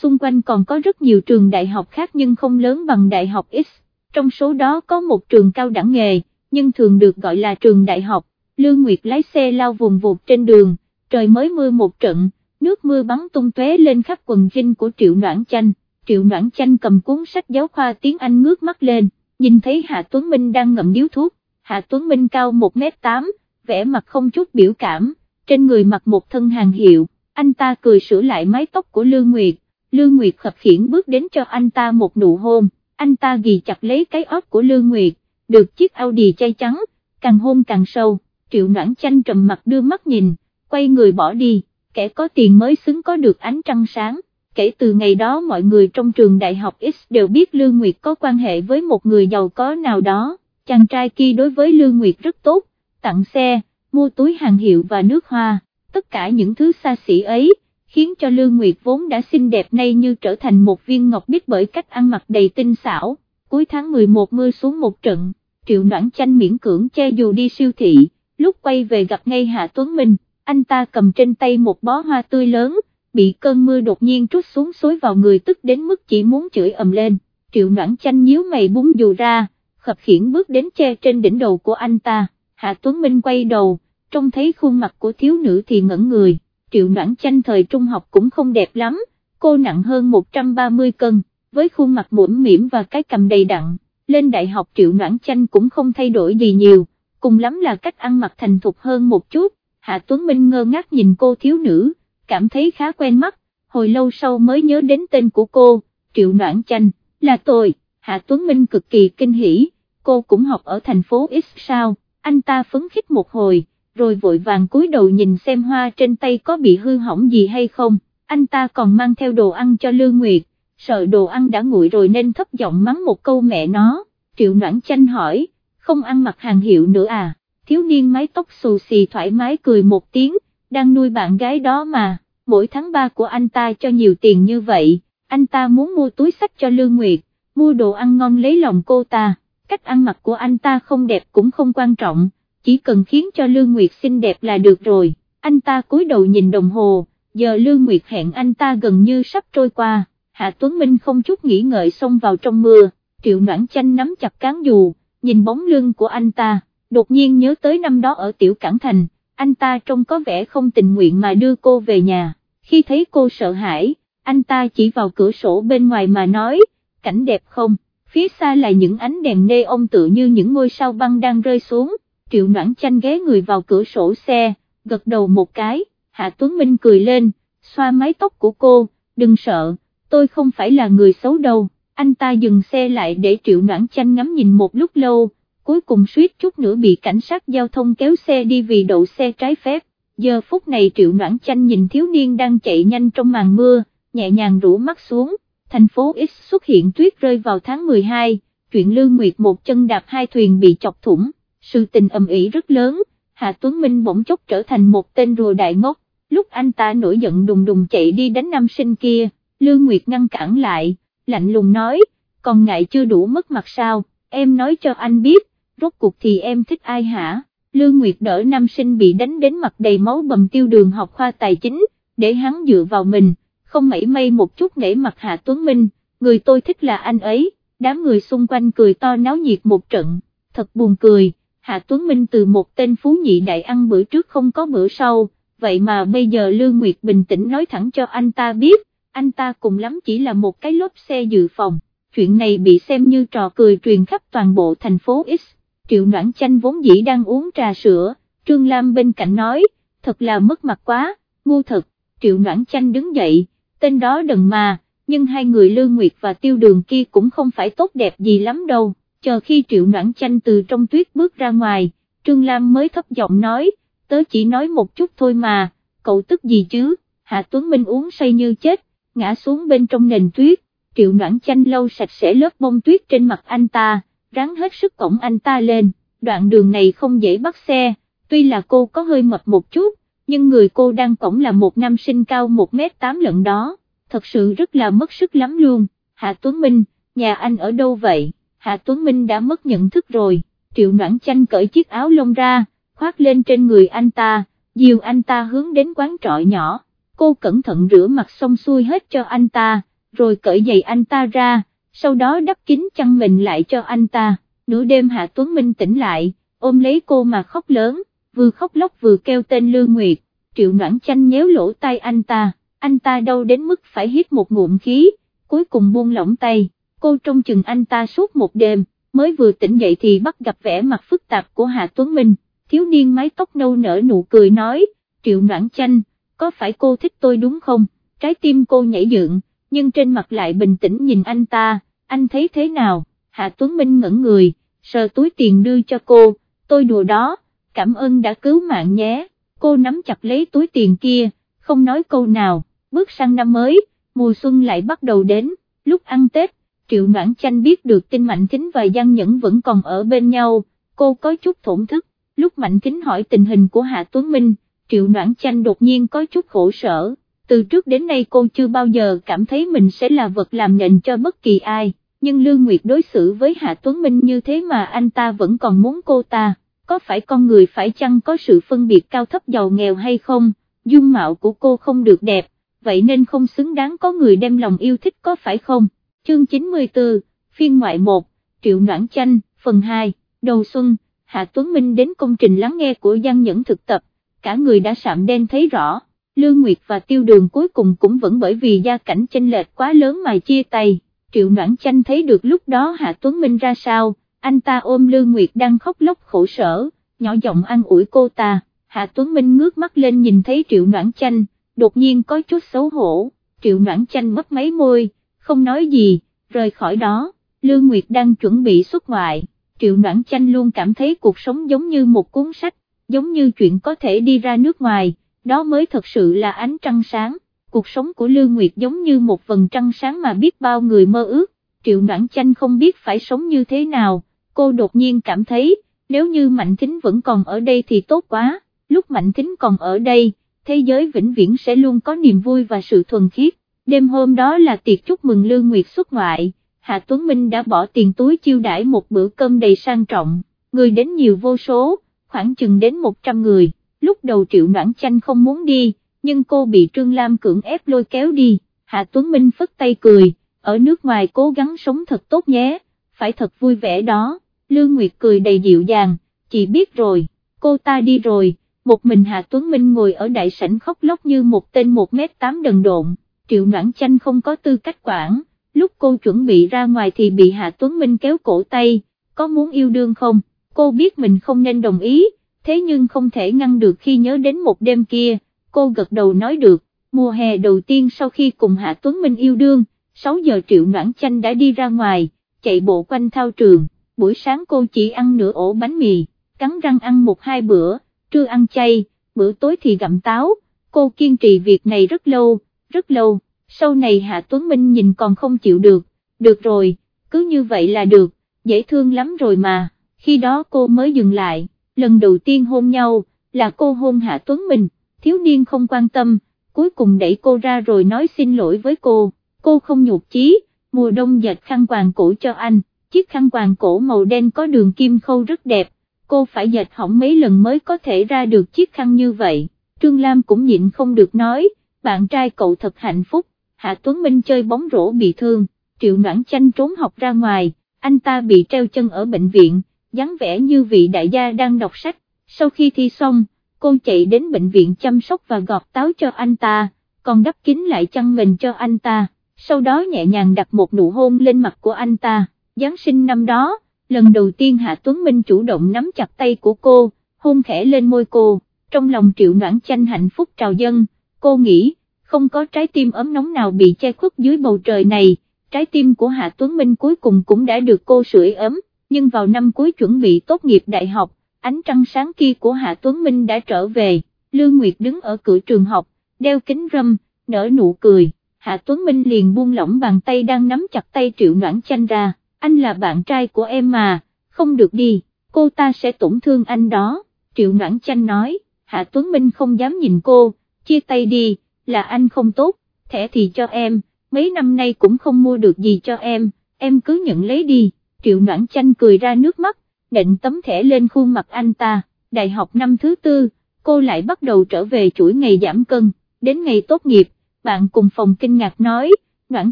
xung quanh còn có rất nhiều trường đại học khác nhưng không lớn bằng đại học X, trong số đó có một trường cao đẳng nghề, nhưng thường được gọi là trường đại học, Lương Nguyệt lái xe lao vùng vụt trên đường, trời mới mưa một trận, nước mưa bắn tung tóe lên khắp quần jean của Triệu Noãn Chanh, Triệu Noãn Chanh cầm cuốn sách giáo khoa tiếng Anh ngước mắt lên, nhìn thấy Hạ Tuấn Minh đang ngậm điếu thuốc, Hạ Tuấn Minh cao 1m8, vẻ mặt không chút biểu cảm, trên người mặc một thân hàng hiệu, anh ta cười sửa lại mái tóc của Lương Nguyệt, Lương Nguyệt khập khiển bước đến cho anh ta một nụ hôn, anh ta ghi chặt lấy cái óc của Lương Nguyệt, được chiếc Audi chay trắng, càng hôn càng sâu, triệu noãn chanh trầm mặt đưa mắt nhìn, quay người bỏ đi, kẻ có tiền mới xứng có được ánh trăng sáng. Kể từ ngày đó mọi người trong trường đại học X đều biết Lương Nguyệt có quan hệ với một người giàu có nào đó, chàng trai kia đối với Lương Nguyệt rất tốt, tặng xe, mua túi hàng hiệu và nước hoa, tất cả những thứ xa xỉ ấy, khiến cho Lương Nguyệt vốn đã xinh đẹp nay như trở thành một viên ngọc biết bởi cách ăn mặc đầy tinh xảo, cuối tháng 11 mưa xuống một trận, Triệu Noãn Chanh miễn cưỡng che dù đi siêu thị, lúc quay về gặp ngay Hạ Tuấn Minh, anh ta cầm trên tay một bó hoa tươi lớn, bị cơn mưa đột nhiên trút xuống xối vào người tức đến mức chỉ muốn chửi ầm lên, Triệu Noãn Chanh nhíu mày búng dù ra, khập khiển bước đến che trên đỉnh đầu của anh ta, Hạ Tuấn Minh quay đầu, trông thấy khuôn mặt của thiếu nữ thì ngẩn người, Triệu Noãn Chanh thời trung học cũng không đẹp lắm, cô nặng hơn 130 cân, với khuôn mặt mũm mỉm và cái cầm đầy đặn, lên đại học Triệu Noãn Chanh cũng không thay đổi gì nhiều, cùng lắm là cách ăn mặc thành thục hơn một chút, Hạ Tuấn Minh ngơ ngác nhìn cô thiếu nữ, cảm thấy khá quen mắt, hồi lâu sau mới nhớ đến tên của cô, Triệu Noãn Chanh, là tôi, Hạ Tuấn Minh cực kỳ kinh hỉ, cô cũng học ở thành phố X sao, anh ta phấn khích một hồi, rồi vội vàng cúi đầu nhìn xem hoa trên tay có bị hư hỏng gì hay không, anh ta còn mang theo đồ ăn cho Lương Nguyệt, sợ đồ ăn đã nguội rồi nên thấp giọng mắng một câu mẹ nó, Triệu Noãn Chanh hỏi, không ăn mặc hàng hiệu nữa à, thiếu niên mái tóc xù xì thoải mái cười một tiếng, đang nuôi bạn gái đó mà, mỗi tháng ba của anh ta cho nhiều tiền như vậy, anh ta muốn mua túi sách cho Lương Nguyệt, mua đồ ăn ngon lấy lòng cô ta, cách ăn mặc của anh ta không đẹp cũng không quan trọng, chỉ cần khiến cho Lương Nguyệt xinh đẹp là được rồi, anh ta cúi đầu nhìn đồng hồ, giờ Lương Nguyệt hẹn anh ta gần như sắp trôi qua, Hạ Tuấn Minh không chút nghĩ ngợi xông vào trong mưa, Triệu Noãn Chanh nắm chặt cán dù, nhìn bóng lưng của anh ta, đột nhiên nhớ tới năm đó ở Tiểu Cảng Thành, anh ta trông có vẻ không tình nguyện mà đưa cô về nhà, khi thấy cô sợ hãi, anh ta chỉ vào cửa sổ bên ngoài mà nói, cảnh đẹp không, phía xa là những ánh đèn nê ông tự như những ngôi sao băng đang rơi xuống, triệu noãn chanh ghé người vào cửa sổ xe, gật đầu một cái, Hạ Tuấn Minh cười lên, xoa mái tóc của cô, đừng sợ, tôi không phải là người xấu đâu, anh ta dừng xe lại để triệu noãn chanh ngắm nhìn một lúc lâu, cuối cùng suýt chút nữa bị cảnh sát giao thông kéo xe đi vì đậu xe trái phép, giờ phút này triệu noãn chanh nhìn thiếu niên đang chạy nhanh trong màn mưa, nhẹ nhàng rũ mắt xuống, thành phố X xuất hiện tuyết rơi vào tháng 12, chuyện Lương Nguyệt một chân đạp hai thuyền bị chọc thủng, sự tình ầm ĩ rất lớn, Hạ Tuấn Minh bỗng chốc trở thành một tên rùa đại ngốc, lúc anh ta nổi giận đùng đùng chạy đi đánh nam sinh kia, Lương Nguyệt ngăn cản lại, lạnh lùng nói, còn ngại chưa đủ mất mặt sao, em nói cho anh biết, rốt cuộc thì em thích ai hả? Lương Nguyệt đỡ nam sinh bị đánh đến mặt đầy máu bầm tiêu đường học khoa tài chính, để hắn dựa vào mình, không mảy may một chút nể mặt Hạ Tuấn Minh, người tôi thích là anh ấy, đám người xung quanh cười to náo nhiệt một trận, thật buồn cười, Hạ Tuấn Minh từ một tên phú nhị đại ăn bữa trước không có bữa sau, vậy mà bây giờ Lương Nguyệt bình tĩnh nói thẳng cho anh ta biết, anh ta cùng lắm chỉ là một cái lốp xe dự phòng, chuyện này bị xem như trò cười truyền khắp toàn bộ thành phố X, Triệu Noãn Chanh vốn dĩ đang uống trà sữa, Trương Lam bên cạnh nói, thật là mất mặt quá, ngu thật, Triệu Noãn Chanh đứng dậy, tên đó đừng mà, nhưng hai người Lương Nguyệt và Tiêu Đường kia cũng không phải tốt đẹp gì lắm đâu, chờ khi Triệu Noãn Chanh từ trong tuyết bước ra ngoài, Trương Lam mới thấp giọng nói, tớ chỉ nói một chút thôi mà, cậu tức gì chứ, Hạ Tuấn Minh uống say như chết, ngã xuống bên trong nền tuyết, Triệu Noãn Chanh lâu sạch sẽ lớp bông tuyết trên mặt anh ta, ráng hết sức cổng anh ta lên, đoạn đường này không dễ bắt xe, tuy là cô có hơi mập một chút, nhưng người cô đang cổng là một nam sinh cao 1m8 lận đó, thật sự rất là mất sức lắm luôn, Hạ Tuấn Minh, nhà anh ở đâu vậy, Hạ Tuấn Minh đã mất nhận thức rồi, triệu noãn chanh cởi chiếc áo lông ra, khoác lên trên người anh ta, dìu anh ta hướng đến quán trọ nhỏ, cô cẩn thận rửa mặt xong xuôi hết cho anh ta, rồi cởi giày anh ta ra, sau đó đắp kín chăn mình lại cho anh ta, nửa đêm Hạ Tuấn Minh tỉnh lại, ôm lấy cô mà khóc lớn vừa khóc lóc vừa kêu tên Lương Nguyệt, triệu noãn chanh nhéo lỗ tay anh ta, anh ta đau đến mức phải hít một ngụm khí, cuối cùng buông lỏng tay, cô trông chừng anh ta suốt một đêm, mới vừa tỉnh dậy thì bắt gặp vẻ mặt phức tạp của Hạ Tuấn Minh, thiếu niên mái tóc nâu nở nụ cười nói, triệu noãn chanh, có phải cô thích tôi đúng không, trái tim cô nhảy dựng, nhưng trên mặt lại bình tĩnh nhìn anh ta, anh thấy thế nào, Hạ Tuấn Minh ngẩn người, sờ túi tiền đưa cho cô, tôi đùa đó, cảm ơn đã cứu mạng nhé, cô nắm chặt lấy túi tiền kia, không nói câu nào, bước sang năm mới, mùa xuân lại bắt đầu đến, lúc ăn Tết, Triệu Noãn Chanh biết được tin Mạnh Kính và Giang Nhẫn vẫn còn ở bên nhau, cô có chút thổn thức, lúc Mạnh Kính hỏi tình hình của Hạ Tuấn Minh, Triệu Noãn Chanh đột nhiên có chút khổ sở, từ trước đến nay cô chưa bao giờ cảm thấy mình sẽ là vật làm nền cho bất kỳ ai, nhưng Lương Nguyệt đối xử với Hạ Tuấn Minh như thế mà anh ta vẫn còn muốn cô ta, có phải con người phải chăng có sự phân biệt cao thấp giàu nghèo hay không, dung mạo của cô không được đẹp, vậy nên không xứng đáng có người đem lòng yêu thích có phải không? Chương 94, phiên ngoại 1, Triệu Noãn Chanh, phần 2, đầu xuân, Hạ Tuấn Minh đến công trình lắng nghe của Giang Nhẫn thực tập, cả người đã sạm đen thấy rõ, Lương Nguyệt và Tiêu Đường cuối cùng cũng vẫn bởi vì gia cảnh chênh lệch quá lớn mà chia tay, Triệu Noãn Chanh thấy được lúc đó Hạ Tuấn Minh ra sao, anh ta ôm Lương Nguyệt đang khóc lóc khổ sở, nhỏ giọng an ủi cô ta, Hạ Tuấn Minh ngước mắt lên nhìn thấy Triệu Noãn Chanh, đột nhiên có chút xấu hổ, Triệu Noãn Chanh mất mấy môi, không nói gì, rời khỏi đó, Lương Nguyệt đang chuẩn bị xuất ngoại, Triệu Noãn Chanh luôn cảm thấy cuộc sống giống như một cuốn sách, giống như chuyện có thể đi ra nước ngoài, đó mới thật sự là ánh trăng sáng, cuộc sống của Lương Nguyệt giống như một vầng trăng sáng mà biết bao người mơ ước, Triệu Noãn Chanh không biết phải sống như thế nào, cô đột nhiên cảm thấy, nếu như Mạnh Thính vẫn còn ở đây thì tốt quá, lúc Mạnh Thính còn ở đây, thế giới vĩnh viễn sẽ luôn có niềm vui và sự thuần khiết, đêm hôm đó là tiệc chúc mừng Lương Nguyệt xuất ngoại, Hạ Tuấn Minh đã bỏ tiền túi chiêu đãi một bữa cơm đầy sang trọng, người đến nhiều vô số, khoảng chừng đến 100 người, lúc đầu Triệu Noãn Chanh không muốn đi, nhưng cô bị Trương Lam cưỡng ép lôi kéo đi, Hạ Tuấn Minh phất tay cười, ở nước ngoài cố gắng sống thật tốt nhé, phải thật vui vẻ đó, Lương Nguyệt cười đầy dịu dàng, chị biết rồi, cô ta đi rồi, một mình Hạ Tuấn Minh ngồi ở đại sảnh khóc lóc như một tên 1 mét 8 đần độn, Triệu Noãn Chanh không có tư cách quản, lúc cô chuẩn bị ra ngoài thì bị Hạ Tuấn Minh kéo cổ tay, có muốn yêu đương không, cô biết mình không nên đồng ý, thế nhưng không thể ngăn được khi nhớ đến một đêm kia, cô gật đầu nói được, mùa hè đầu tiên sau khi cùng Hạ Tuấn Minh yêu đương, 6 giờ Triệu Noãn Chanh đã đi ra ngoài, chạy bộ quanh thao trường, buổi sáng cô chỉ ăn nửa ổ bánh mì, cắn răng ăn một hai bữa, trưa ăn chay, bữa tối thì gặm táo, cô kiên trì việc này rất lâu, rất lâu, sau này Hạ Tuấn Minh nhìn còn không chịu được, được rồi, cứ như vậy là được, dễ thương lắm rồi mà, khi đó cô mới dừng lại, lần đầu tiên hôn nhau, là cô hôn Hạ Tuấn Minh, thiếu niên không quan tâm, cuối cùng đẩy cô ra rồi nói xin lỗi với cô, cô không nhục chí, mùa đông dệt khăn quàng cổ cho anh, chiếc khăn quàng cổ màu đen có đường kim khâu rất đẹp, cô phải dệt hỏng mấy lần mới có thể ra được chiếc khăn như vậy, Trương Lam cũng nhịn không được nói, bạn trai cậu thật hạnh phúc, Hạ Tuấn Minh chơi bóng rổ bị thương, Triệu Noãn Chanh trốn học ra ngoài, anh ta bị treo chân ở bệnh viện, dáng vẻ như vị đại gia đang đọc sách, sau khi thi xong, cô chạy đến bệnh viện chăm sóc và gọt táo cho anh ta, còn đắp kín lại chăn mình cho anh ta, sau đó nhẹ nhàng đặt một nụ hôn lên mặt của anh ta, Giáng sinh năm đó, lần đầu tiên Hạ Tuấn Minh chủ động nắm chặt tay của cô, hôn khẽ lên môi cô, trong lòng triệu noãn chanh hạnh phúc trào dân, cô nghĩ, không có trái tim ấm nóng nào bị che khuất dưới bầu trời này, trái tim của Hạ Tuấn Minh cuối cùng cũng đã được cô sưởi ấm, nhưng vào năm cuối chuẩn bị tốt nghiệp đại học, ánh trăng sáng kia của Hạ Tuấn Minh đã trở về, Lương Nguyệt đứng ở cửa trường học, đeo kính râm, nở nụ cười, Hạ Tuấn Minh liền buông lỏng bàn tay đang nắm chặt tay Triệu Noãn Chanh ra, anh là bạn trai của em mà, không được đi, cô ta sẽ tổn thương anh đó, Triệu Noãn Chanh nói, Hạ Tuấn Minh không dám nhìn cô, chia tay đi, là anh không tốt, thẻ thì cho em, mấy năm nay cũng không mua được gì cho em, em cứ nhận lấy đi, Triệu Noãn Chanh cười ra nước mắt, định tấm thẻ lên khuôn mặt anh ta, đại học năm thứ tư, cô lại bắt đầu trở về chuỗi ngày giảm cân, đến ngày tốt nghiệp, bạn cùng phòng kinh ngạc nói, Noãn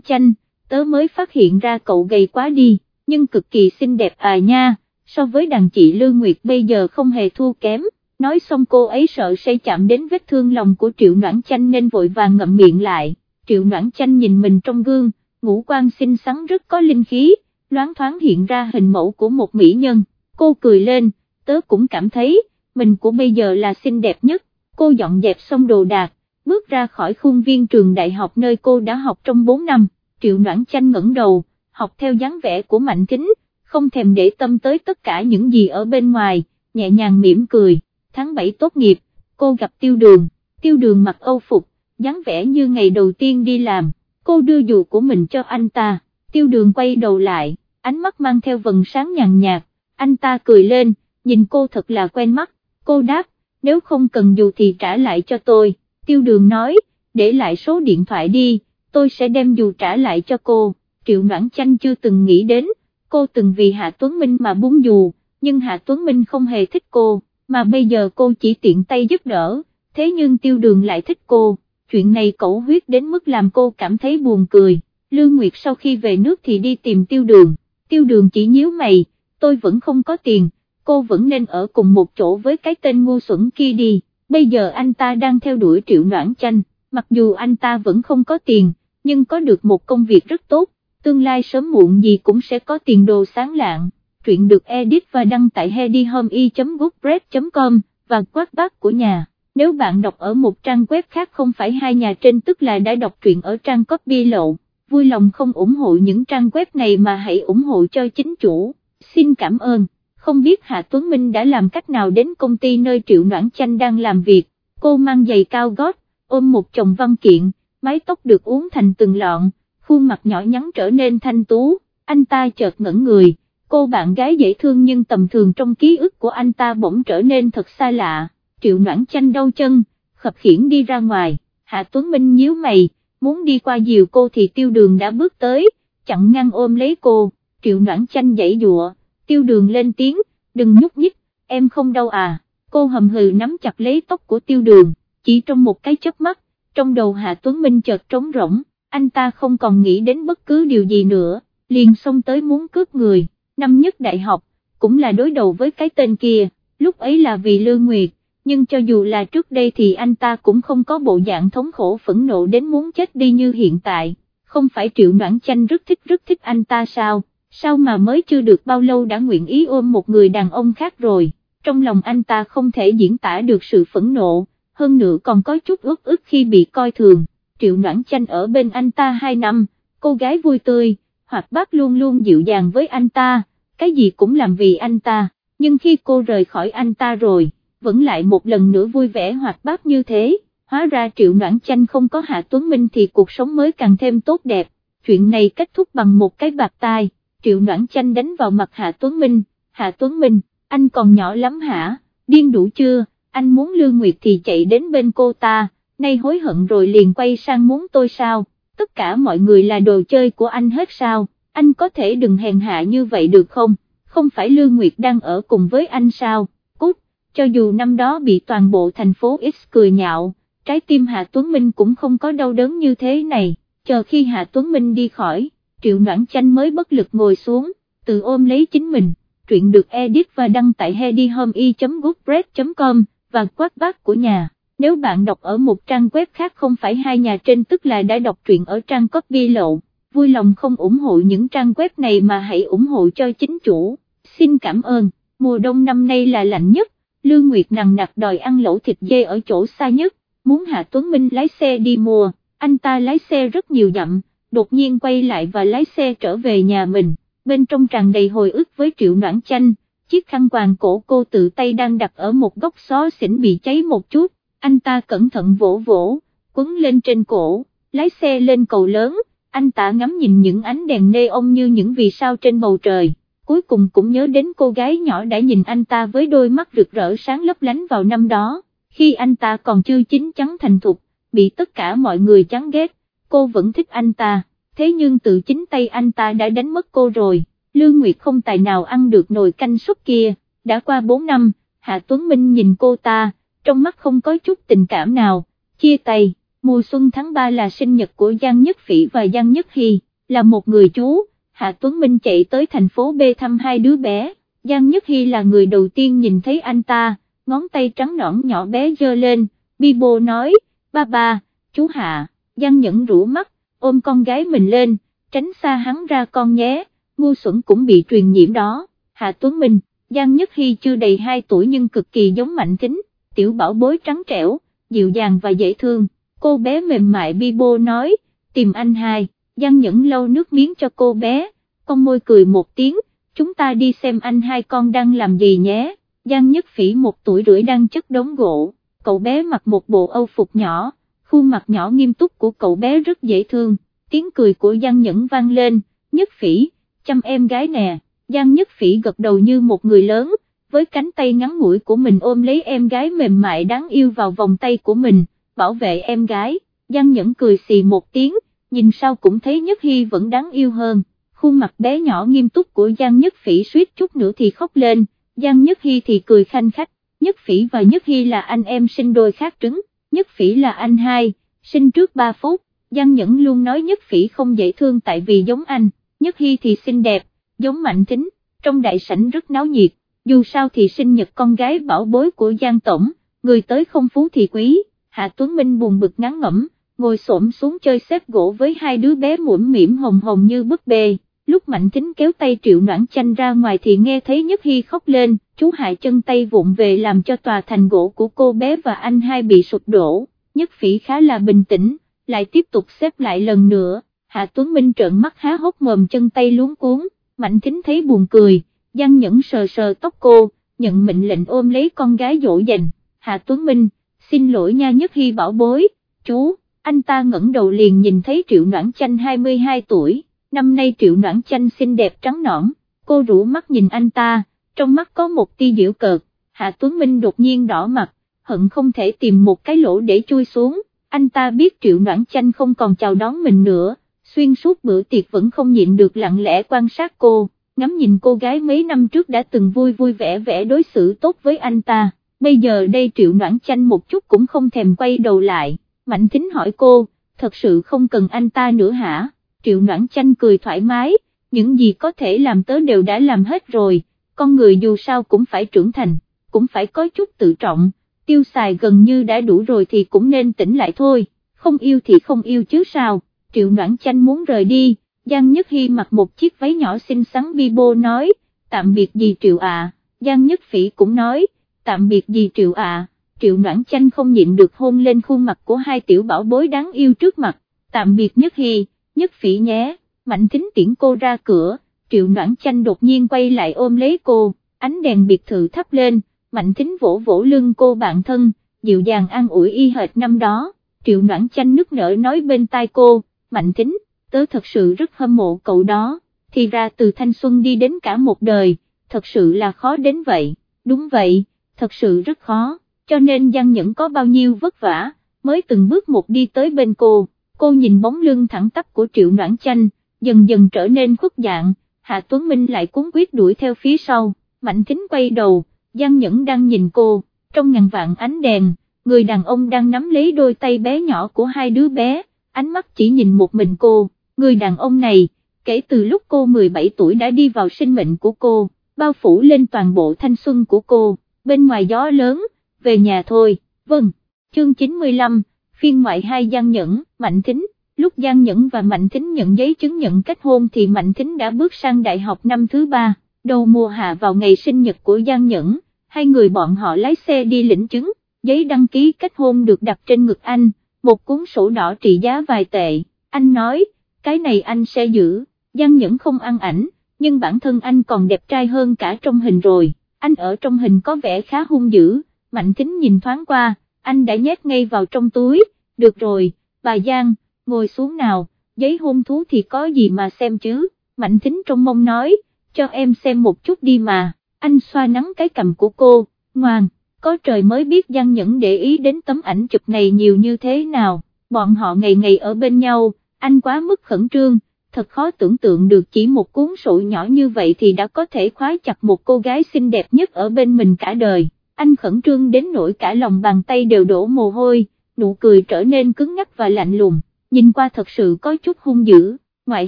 Chanh, tớ mới phát hiện ra cậu gầy quá đi, nhưng cực kỳ xinh đẹp à nha, so với đàn chị Lương Nguyệt bây giờ không hề thua kém, nói xong cô ấy sợ say chạm đến vết thương lòng của Triệu Noãn Chanh nên vội vàng ngậm miệng lại, Triệu Noãn Chanh nhìn mình trong gương, ngũ quan xinh xắn rất có linh khí, loáng thoáng hiện ra hình mẫu của một mỹ nhân, cô cười lên, tớ cũng cảm thấy, mình của bây giờ là xinh đẹp nhất, cô dọn dẹp xong đồ đạc, bước ra khỏi khuôn viên trường đại học nơi cô đã học trong 4 năm, Triệu Noãn Chanh ngẩng đầu, học theo dáng vẻ của Mạnh Kính, không thèm để tâm tới tất cả những gì ở bên ngoài, nhẹ nhàng mỉm cười, tháng 7 tốt nghiệp, cô gặp tiêu đường, tiêu đường mặc âu phục, dáng vẻ như ngày đầu tiên đi làm, cô đưa dù của mình cho anh ta, tiêu đường quay đầu lại, ánh mắt mang theo vần sáng nhàn nhạt, anh ta cười lên, nhìn cô thật là quen mắt, cô đáp, nếu không cần dù thì trả lại cho tôi, tiêu đường nói, để lại số điện thoại đi, tôi sẽ đem dù trả lại cho cô, Triệu Noãn Chanh chưa từng nghĩ đến, cô từng vì Hạ Tuấn Minh mà búng dù, nhưng Hạ Tuấn Minh không hề thích cô, mà bây giờ cô chỉ tiện tay giúp đỡ, thế nhưng tiêu đường lại thích cô, chuyện này cẩu huyết đến mức làm cô cảm thấy buồn cười, Lương Nguyệt sau khi về nước thì đi tìm tiêu đường, tiêu đường chỉ nhíu mày, tôi vẫn không có tiền, cô vẫn nên ở cùng một chỗ với cái tên ngu xuẩn kia đi, bây giờ anh ta đang theo đuổi triệu noãn chanh, mặc dù anh ta vẫn không có tiền, nhưng có được một công việc rất tốt, tương lai sớm muộn gì cũng sẽ có tiền đồ sáng lạng. Truyện được edit và đăng tại headyhomey.goodbread.com và quát bác của nhà. Nếu bạn đọc ở một trang web khác không phải hai nhà trên tức là đã đọc truyện ở trang copy lộ, vui lòng không ủng hộ những trang web này mà hãy ủng hộ cho chính chủ. Xin cảm ơn. Không biết Hạ Tuấn Minh đã làm cách nào đến công ty nơi Triệu Noãn Chanh đang làm việc, cô mang giày cao gót, ôm một chồng văn kiện, mái tóc được uống thành từng lọn, khuôn mặt nhỏ nhắn trở nên thanh tú, anh ta chợt ngẩn người, cô bạn gái dễ thương nhưng tầm thường trong ký ức của anh ta bỗng trở nên thật xa lạ, Triệu Noãn Chanh đau chân, khập khiển đi ra ngoài, Hạ Tuấn Minh nhíu mày, muốn đi qua dìu cô thì tiêu đường đã bước tới, chặn ngăn ôm lấy cô, Triệu Noãn Chanh dãy dụa tiêu đường lên tiếng, đừng nhúc nhích, em không đau à, cô hầm hừ nắm chặt lấy tóc của tiêu đường, chỉ trong một cái chớp mắt, trong đầu Hạ Tuấn Minh chợt trống rỗng, anh ta không còn nghĩ đến bất cứ điều gì nữa, liền xông tới muốn cướp người, năm nhất đại học, cũng là đối đầu với cái tên kia, lúc ấy là vì Lương Nguyệt, nhưng cho dù là trước đây thì anh ta cũng không có bộ dạng thống khổ phẫn nộ đến muốn chết đi như hiện tại, không phải Triệu Noãn Chanh rất thích rất thích anh ta sao, sao mà mới chưa được bao lâu đã nguyện ý ôm một người đàn ông khác rồi, trong lòng anh ta không thể diễn tả được sự phẫn nộ, hơn nữa còn có chút ước ức khi bị coi thường, triệu noãn chanh ở bên anh ta hai năm, cô gái vui tươi, hoặc bác luôn luôn dịu dàng với anh ta, cái gì cũng làm vì anh ta, nhưng khi cô rời khỏi anh ta rồi, vẫn lại một lần nữa vui vẻ hoặc bác như thế, hóa ra triệu noãn chanh không có Hạ Tuấn Minh thì cuộc sống mới càng thêm tốt đẹp, chuyện này kết thúc bằng một cái bạc tai. Triệu noãn chanh đánh vào mặt Hạ Tuấn Minh, Hạ Tuấn Minh, anh còn nhỏ lắm hả, điên đủ chưa, anh muốn Lương Nguyệt thì chạy đến bên cô ta, nay hối hận rồi liền quay sang muốn tôi sao, tất cả mọi người là đồ chơi của anh hết sao, anh có thể đừng hèn hạ như vậy được không, không phải Lương Nguyệt đang ở cùng với anh sao, cút, cho dù năm đó bị toàn bộ thành phố X cười nhạo, trái tim Hạ Tuấn Minh cũng không có đau đớn như thế này, chờ khi Hạ Tuấn Minh đi khỏi triệu noãn chanh mới bất lực ngồi xuống, tự ôm lấy chính mình, truyện được edit và đăng tại headyhomey.goodbread.com và quát bác của nhà. Nếu bạn đọc ở một trang web khác không phải hai nhà trên tức là đã đọc truyện ở trang copy lộ, vui lòng không ủng hộ những trang web này mà hãy ủng hộ cho chính chủ. Xin cảm ơn, mùa đông năm nay là lạnh nhất, Lương Nguyệt nằng nặc đòi ăn lẩu thịt dê ở chỗ xa nhất, muốn Hạ Tuấn Minh lái xe đi mua, anh ta lái xe rất nhiều dặm, đột nhiên quay lại và lái xe trở về nhà mình, bên trong tràn đầy hồi ức với triệu noãn chanh, chiếc khăn quàng cổ cô tự tay đang đặt ở một góc xó xỉnh bị cháy một chút, anh ta cẩn thận vỗ vỗ, quấn lên trên cổ, lái xe lên cầu lớn, anh ta ngắm nhìn những ánh đèn nê ông như những vì sao trên bầu trời, cuối cùng cũng nhớ đến cô gái nhỏ đã nhìn anh ta với đôi mắt rực rỡ sáng lấp lánh vào năm đó, khi anh ta còn chưa chín chắn thành thục, bị tất cả mọi người chán ghét, cô vẫn thích anh ta, thế nhưng tự chính tay anh ta đã đánh mất cô rồi, Lương Nguyệt không tài nào ăn được nồi canh suốt kia, đã qua 4 năm, Hạ Tuấn Minh nhìn cô ta, trong mắt không có chút tình cảm nào, chia tay, mùa xuân tháng 3 là sinh nhật của Giang Nhất Phỉ và Giang Nhất Hy, là một người chú, Hạ Tuấn Minh chạy tới thành phố B thăm hai đứa bé, Giang Nhất Hy là người đầu tiên nhìn thấy anh ta, ngón tay trắng nõn nhỏ bé dơ lên, Bibo nói, ba ba, chú Hạ. Giang Nhẫn rũ mắt, ôm con gái mình lên, tránh xa hắn ra con nhé, ngu xuẩn cũng bị truyền nhiễm đó, Hạ Tuấn Minh, Giang Nhất Hy chưa đầy 2 tuổi nhưng cực kỳ giống Mạnh tính, tiểu bảo bối trắng trẻo, dịu dàng và dễ thương, cô bé mềm mại bi bô nói, tìm anh hai, Giang Nhẫn lâu nước miếng cho cô bé, con môi cười một tiếng, chúng ta đi xem anh hai con đang làm gì nhé, Giang Nhất Phỉ một tuổi rưỡi đang chất đống gỗ, cậu bé mặc một bộ âu phục nhỏ, khuôn mặt nhỏ nghiêm túc của cậu bé rất dễ thương, tiếng cười của Giang Nhẫn vang lên, nhất phỉ, chăm em gái nè, Giang nhất phỉ gật đầu như một người lớn, với cánh tay ngắn ngủi của mình ôm lấy em gái mềm mại đáng yêu vào vòng tay của mình, bảo vệ em gái, Giang Nhẫn cười xì một tiếng, nhìn sao cũng thấy Nhất Hy vẫn đáng yêu hơn, khuôn mặt bé nhỏ nghiêm túc của Giang Nhất Phỉ suýt chút nữa thì khóc lên, Giang Nhất Hy thì cười khanh khách, Nhất Phỉ và Nhất Hy là anh em sinh đôi khác trứng, Nhất Phỉ là anh hai, sinh trước 3 phút, Giang Nhẫn luôn nói Nhất Phỉ không dễ thương tại vì giống anh, Nhất Hy thì xinh đẹp, giống Mạnh Tính, trong đại sảnh rất náo nhiệt, dù sao thì sinh nhật con gái bảo bối của Giang Tổng, người tới không phú thì quý, Hạ Tuấn Minh buồn bực ngắn ngẩm, ngồi xổm xuống chơi xếp gỗ với hai đứa bé mũm mỉm hồng hồng như bức bê, lúc Mạnh Tính kéo tay Triệu Noãn Chanh ra ngoài thì nghe thấy Nhất Hy khóc lên, chú hại chân tay vụng về làm cho tòa thành gỗ của cô bé và anh hai bị sụp đổ, Nhất Phỉ khá là bình tĩnh, lại tiếp tục xếp lại lần nữa, Hạ Tuấn Minh trợn mắt há hốc mồm chân tay luống cuốn, Mạnh Tính thấy buồn cười, Giang Nhẫn sờ sờ tóc cô, nhận mệnh lệnh ôm lấy con gái dỗ dành, Hạ Tuấn Minh, xin lỗi nha Nhất Hy bảo bối, chú, anh ta ngẩng đầu liền nhìn thấy Triệu Noãn Chanh 22 tuổi, năm nay Triệu Noãn Chanh xinh đẹp trắng nõn, cô rủ mắt nhìn anh ta, trong mắt có một tia diễu cợt, Hạ Tuấn Minh đột nhiên đỏ mặt, hận không thể tìm một cái lỗ để chui xuống, anh ta biết Triệu Noãn Chanh không còn chào đón mình nữa, xuyên suốt bữa tiệc vẫn không nhịn được lặng lẽ quan sát cô, ngắm nhìn cô gái mấy năm trước đã từng vui vui vẻ vẻ đối xử tốt với anh ta, bây giờ đây Triệu Noãn Chanh một chút cũng không thèm quay đầu lại, Mạnh Thính hỏi cô, thật sự không cần anh ta nữa hả, Triệu Noãn Chanh cười thoải mái, những gì có thể làm tớ đều đã làm hết rồi, con người dù sao cũng phải trưởng thành, cũng phải có chút tự trọng, tiêu xài gần như đã đủ rồi thì cũng nên tỉnh lại thôi, không yêu thì không yêu chứ sao, Triệu Noãn Chanh muốn rời đi, Giang Nhất Hy mặc một chiếc váy nhỏ xinh xắn bi bô nói, tạm biệt gì Triệu à, Giang Nhất Phỉ cũng nói, tạm biệt gì Triệu à, Triệu Noãn Chanh không nhịn được hôn lên khuôn mặt của hai tiểu bảo bối đáng yêu trước mặt, tạm biệt Nhất Hy, Nhất Phỉ nhé, Mạnh Thính tiễn cô ra cửa, Triệu Noãn Chanh đột nhiên quay lại ôm lấy cô, ánh đèn biệt thự thắp lên, Mạnh Thính vỗ vỗ lưng cô bạn thân, dịu dàng an ủi y hệt năm đó, Triệu Noãn Chanh nức nở nói bên tai cô, Mạnh Thính, tớ thật sự rất hâm mộ cậu đó, thì ra từ thanh xuân đi đến cả một đời, thật sự là khó đến vậy, đúng vậy, thật sự rất khó, cho nên Giang Nhẫn có bao nhiêu vất vả, mới từng bước một đi tới bên cô, cô nhìn bóng lưng thẳng tắp của Triệu Noãn Chanh, dần dần trở nên khuất dạng, Hạ Tuấn Minh lại cuốn quyết đuổi theo phía sau, Mạnh Thính quay đầu, Giang Nhẫn đang nhìn cô, trong ngàn vạn ánh đèn, người đàn ông đang nắm lấy đôi tay bé nhỏ của hai đứa bé, ánh mắt chỉ nhìn một mình cô, người đàn ông này, kể từ lúc cô 17 tuổi đã đi vào sinh mệnh của cô, bao phủ lên toàn bộ thanh xuân của cô, bên ngoài gió lớn, về nhà thôi, vâng, chương 95, phiên ngoại hai Giang Nhẫn, Mạnh Thính, lúc Giang Nhẫn và Mạnh Thính nhận giấy chứng nhận kết hôn thì Mạnh Thính đã bước sang đại học năm thứ ba, đầu mùa hạ vào ngày sinh nhật của Giang Nhẫn, hai người bọn họ lái xe đi lĩnh chứng, giấy đăng ký kết hôn được đặt trên ngực anh, một cuốn sổ đỏ trị giá vài tệ, anh nói, cái này anh sẽ giữ, Giang Nhẫn không ăn ảnh, nhưng bản thân anh còn đẹp trai hơn cả trong hình rồi, anh ở trong hình có vẻ khá hung dữ, Mạnh Kính nhìn thoáng qua, anh đã nhét ngay vào trong túi, được rồi, bà Giang, ngồi xuống nào, giấy hôn thú thì có gì mà xem chứ, Mạnh Kính trong mông nói, cho em xem một chút đi mà, anh xoa nắng cái cầm của cô, ngoan, có trời mới biết Giang Nhẫn để ý đến tấm ảnh chụp này nhiều như thế nào, bọn họ ngày ngày ở bên nhau, anh quá mức khẩn trương, thật khó tưởng tượng được chỉ một cuốn sổ nhỏ như vậy thì đã có thể khóa chặt một cô gái xinh đẹp nhất ở bên mình cả đời, anh khẩn trương đến nỗi cả lòng bàn tay đều đổ mồ hôi, nụ cười trở nên cứng ngắc và lạnh lùng, nhìn qua thật sự có chút hung dữ, ngoại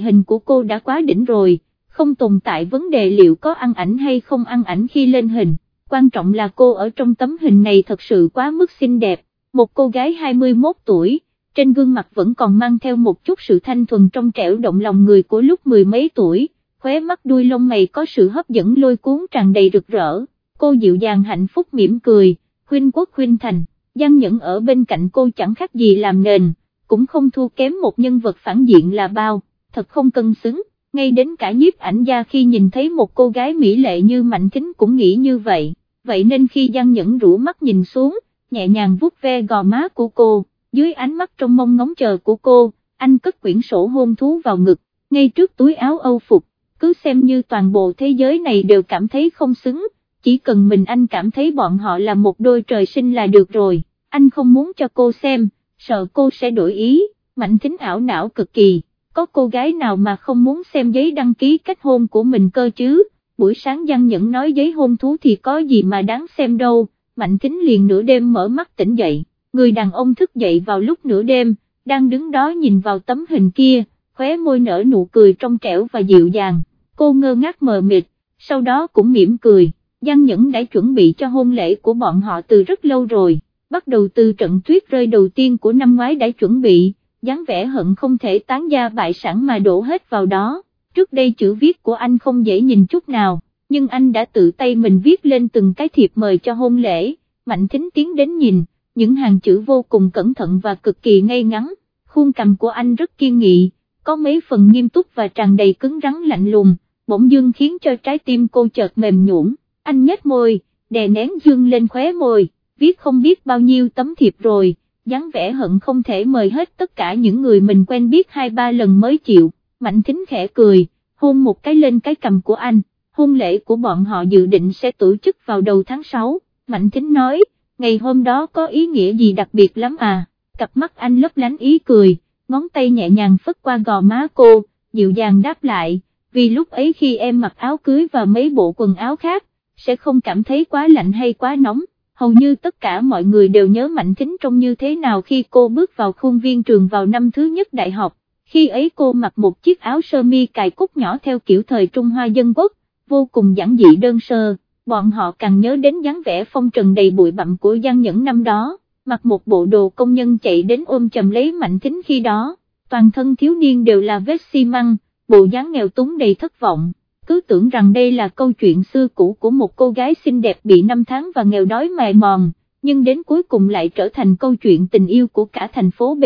hình của cô đã quá đỉnh rồi, không tồn tại vấn đề liệu có ăn ảnh hay không ăn ảnh khi lên hình, quan trọng là cô ở trong tấm hình này thật sự quá mức xinh đẹp, một cô gái 21 tuổi, trên gương mặt vẫn còn mang theo một chút sự thanh thuần trong trẻo động lòng người của lúc mười mấy tuổi, khóe mắt đuôi lông mày có sự hấp dẫn lôi cuốn tràn đầy rực rỡ, cô dịu dàng hạnh phúc mỉm cười, khuyên quốc khuyên thành, Giang Nhẫn ở bên cạnh cô chẳng khác gì làm nền, cũng không thua kém một nhân vật phản diện là bao, thật không cân xứng. Ngay đến cả nhiếp ảnh gia khi nhìn thấy một cô gái mỹ lệ như Mạnh Thính cũng nghĩ như vậy, vậy nên khi Giang Nhẫn rũ mắt nhìn xuống, nhẹ nhàng vuốt ve gò má của cô, dưới ánh mắt trong mong ngóng chờ của cô, anh cất quyển sổ hôn thú vào ngực, ngay trước túi áo âu phục, cứ xem như toàn bộ thế giới này đều cảm thấy không xứng, chỉ cần mình anh cảm thấy bọn họ là một đôi trời sinh là được rồi, anh không muốn cho cô xem, sợ cô sẽ đổi ý, Mạnh Thính ảo não cực kỳ, có cô gái nào mà không muốn xem giấy đăng ký kết hôn của mình cơ chứ, buổi sáng Giang Nhẫn nói giấy hôn thú thì có gì mà đáng xem đâu, Mạnh Thính liền nửa đêm mở mắt tỉnh dậy, người đàn ông thức dậy vào lúc nửa đêm, đang đứng đó nhìn vào tấm hình kia, khóe môi nở nụ cười trong trẻo và dịu dàng, cô ngơ ngác mờ mịt, sau đó cũng mỉm cười, Giang Nhẫn đã chuẩn bị cho hôn lễ của bọn họ từ rất lâu rồi, bắt đầu từ trận tuyết rơi đầu tiên của năm ngoái đã chuẩn bị, dáng vẻ hận không thể tán gia bại sản mà đổ hết vào đó, trước đây chữ viết của anh không dễ nhìn chút nào, nhưng anh đã tự tay mình viết lên từng cái thiệp mời cho hôn lễ, Mạnh Thính tiến đến nhìn, những hàng chữ vô cùng cẩn thận và cực kỳ ngay ngắn, khuôn cầm của anh rất kiên nghị, có mấy phần nghiêm túc và tràn đầy cứng rắn lạnh lùng, bỗng dưng khiến cho trái tim cô chợt mềm nhũn. anh nhếch môi, đè nén dương lên khóe môi, viết không biết bao nhiêu tấm thiệp rồi, dáng vẻ hận không thể mời hết tất cả những người mình quen biết hai ba lần mới chịu, mạnh thính khẽ cười, hôn một cái lên cái cầm của anh, hôn lễ của bọn họ dự định sẽ tổ chức vào đầu tháng 6, mạnh thính nói, ngày hôm đó có ý nghĩa gì đặc biệt lắm à, cặp mắt anh lấp lánh ý cười, ngón tay nhẹ nhàng phất qua gò má cô, dịu dàng đáp lại, vì lúc ấy khi em mặc áo cưới và mấy bộ quần áo khác, sẽ không cảm thấy quá lạnh hay quá nóng, hầu như tất cả mọi người đều nhớ Mạnh Thính trông như thế nào khi cô bước vào khuôn viên trường vào năm thứ nhất đại học, khi ấy cô mặc một chiếc áo sơ mi cài cúc nhỏ theo kiểu thời Trung Hoa dân quốc, vô cùng giản dị đơn sơ, bọn họ càng nhớ đến dáng vẻ phong trần đầy bụi bặm của Giang Nhẫn năm đó, mặc một bộ đồ công nhân chạy đến ôm chầm lấy Mạnh Thính khi đó, toàn thân thiếu niên đều là vết xi măng, bộ dáng nghèo túng đầy thất vọng, cứ tưởng rằng đây là câu chuyện xưa cũ của một cô gái xinh đẹp bị năm tháng và nghèo đói mài mòn, nhưng đến cuối cùng lại trở thành câu chuyện tình yêu của cả thành phố B,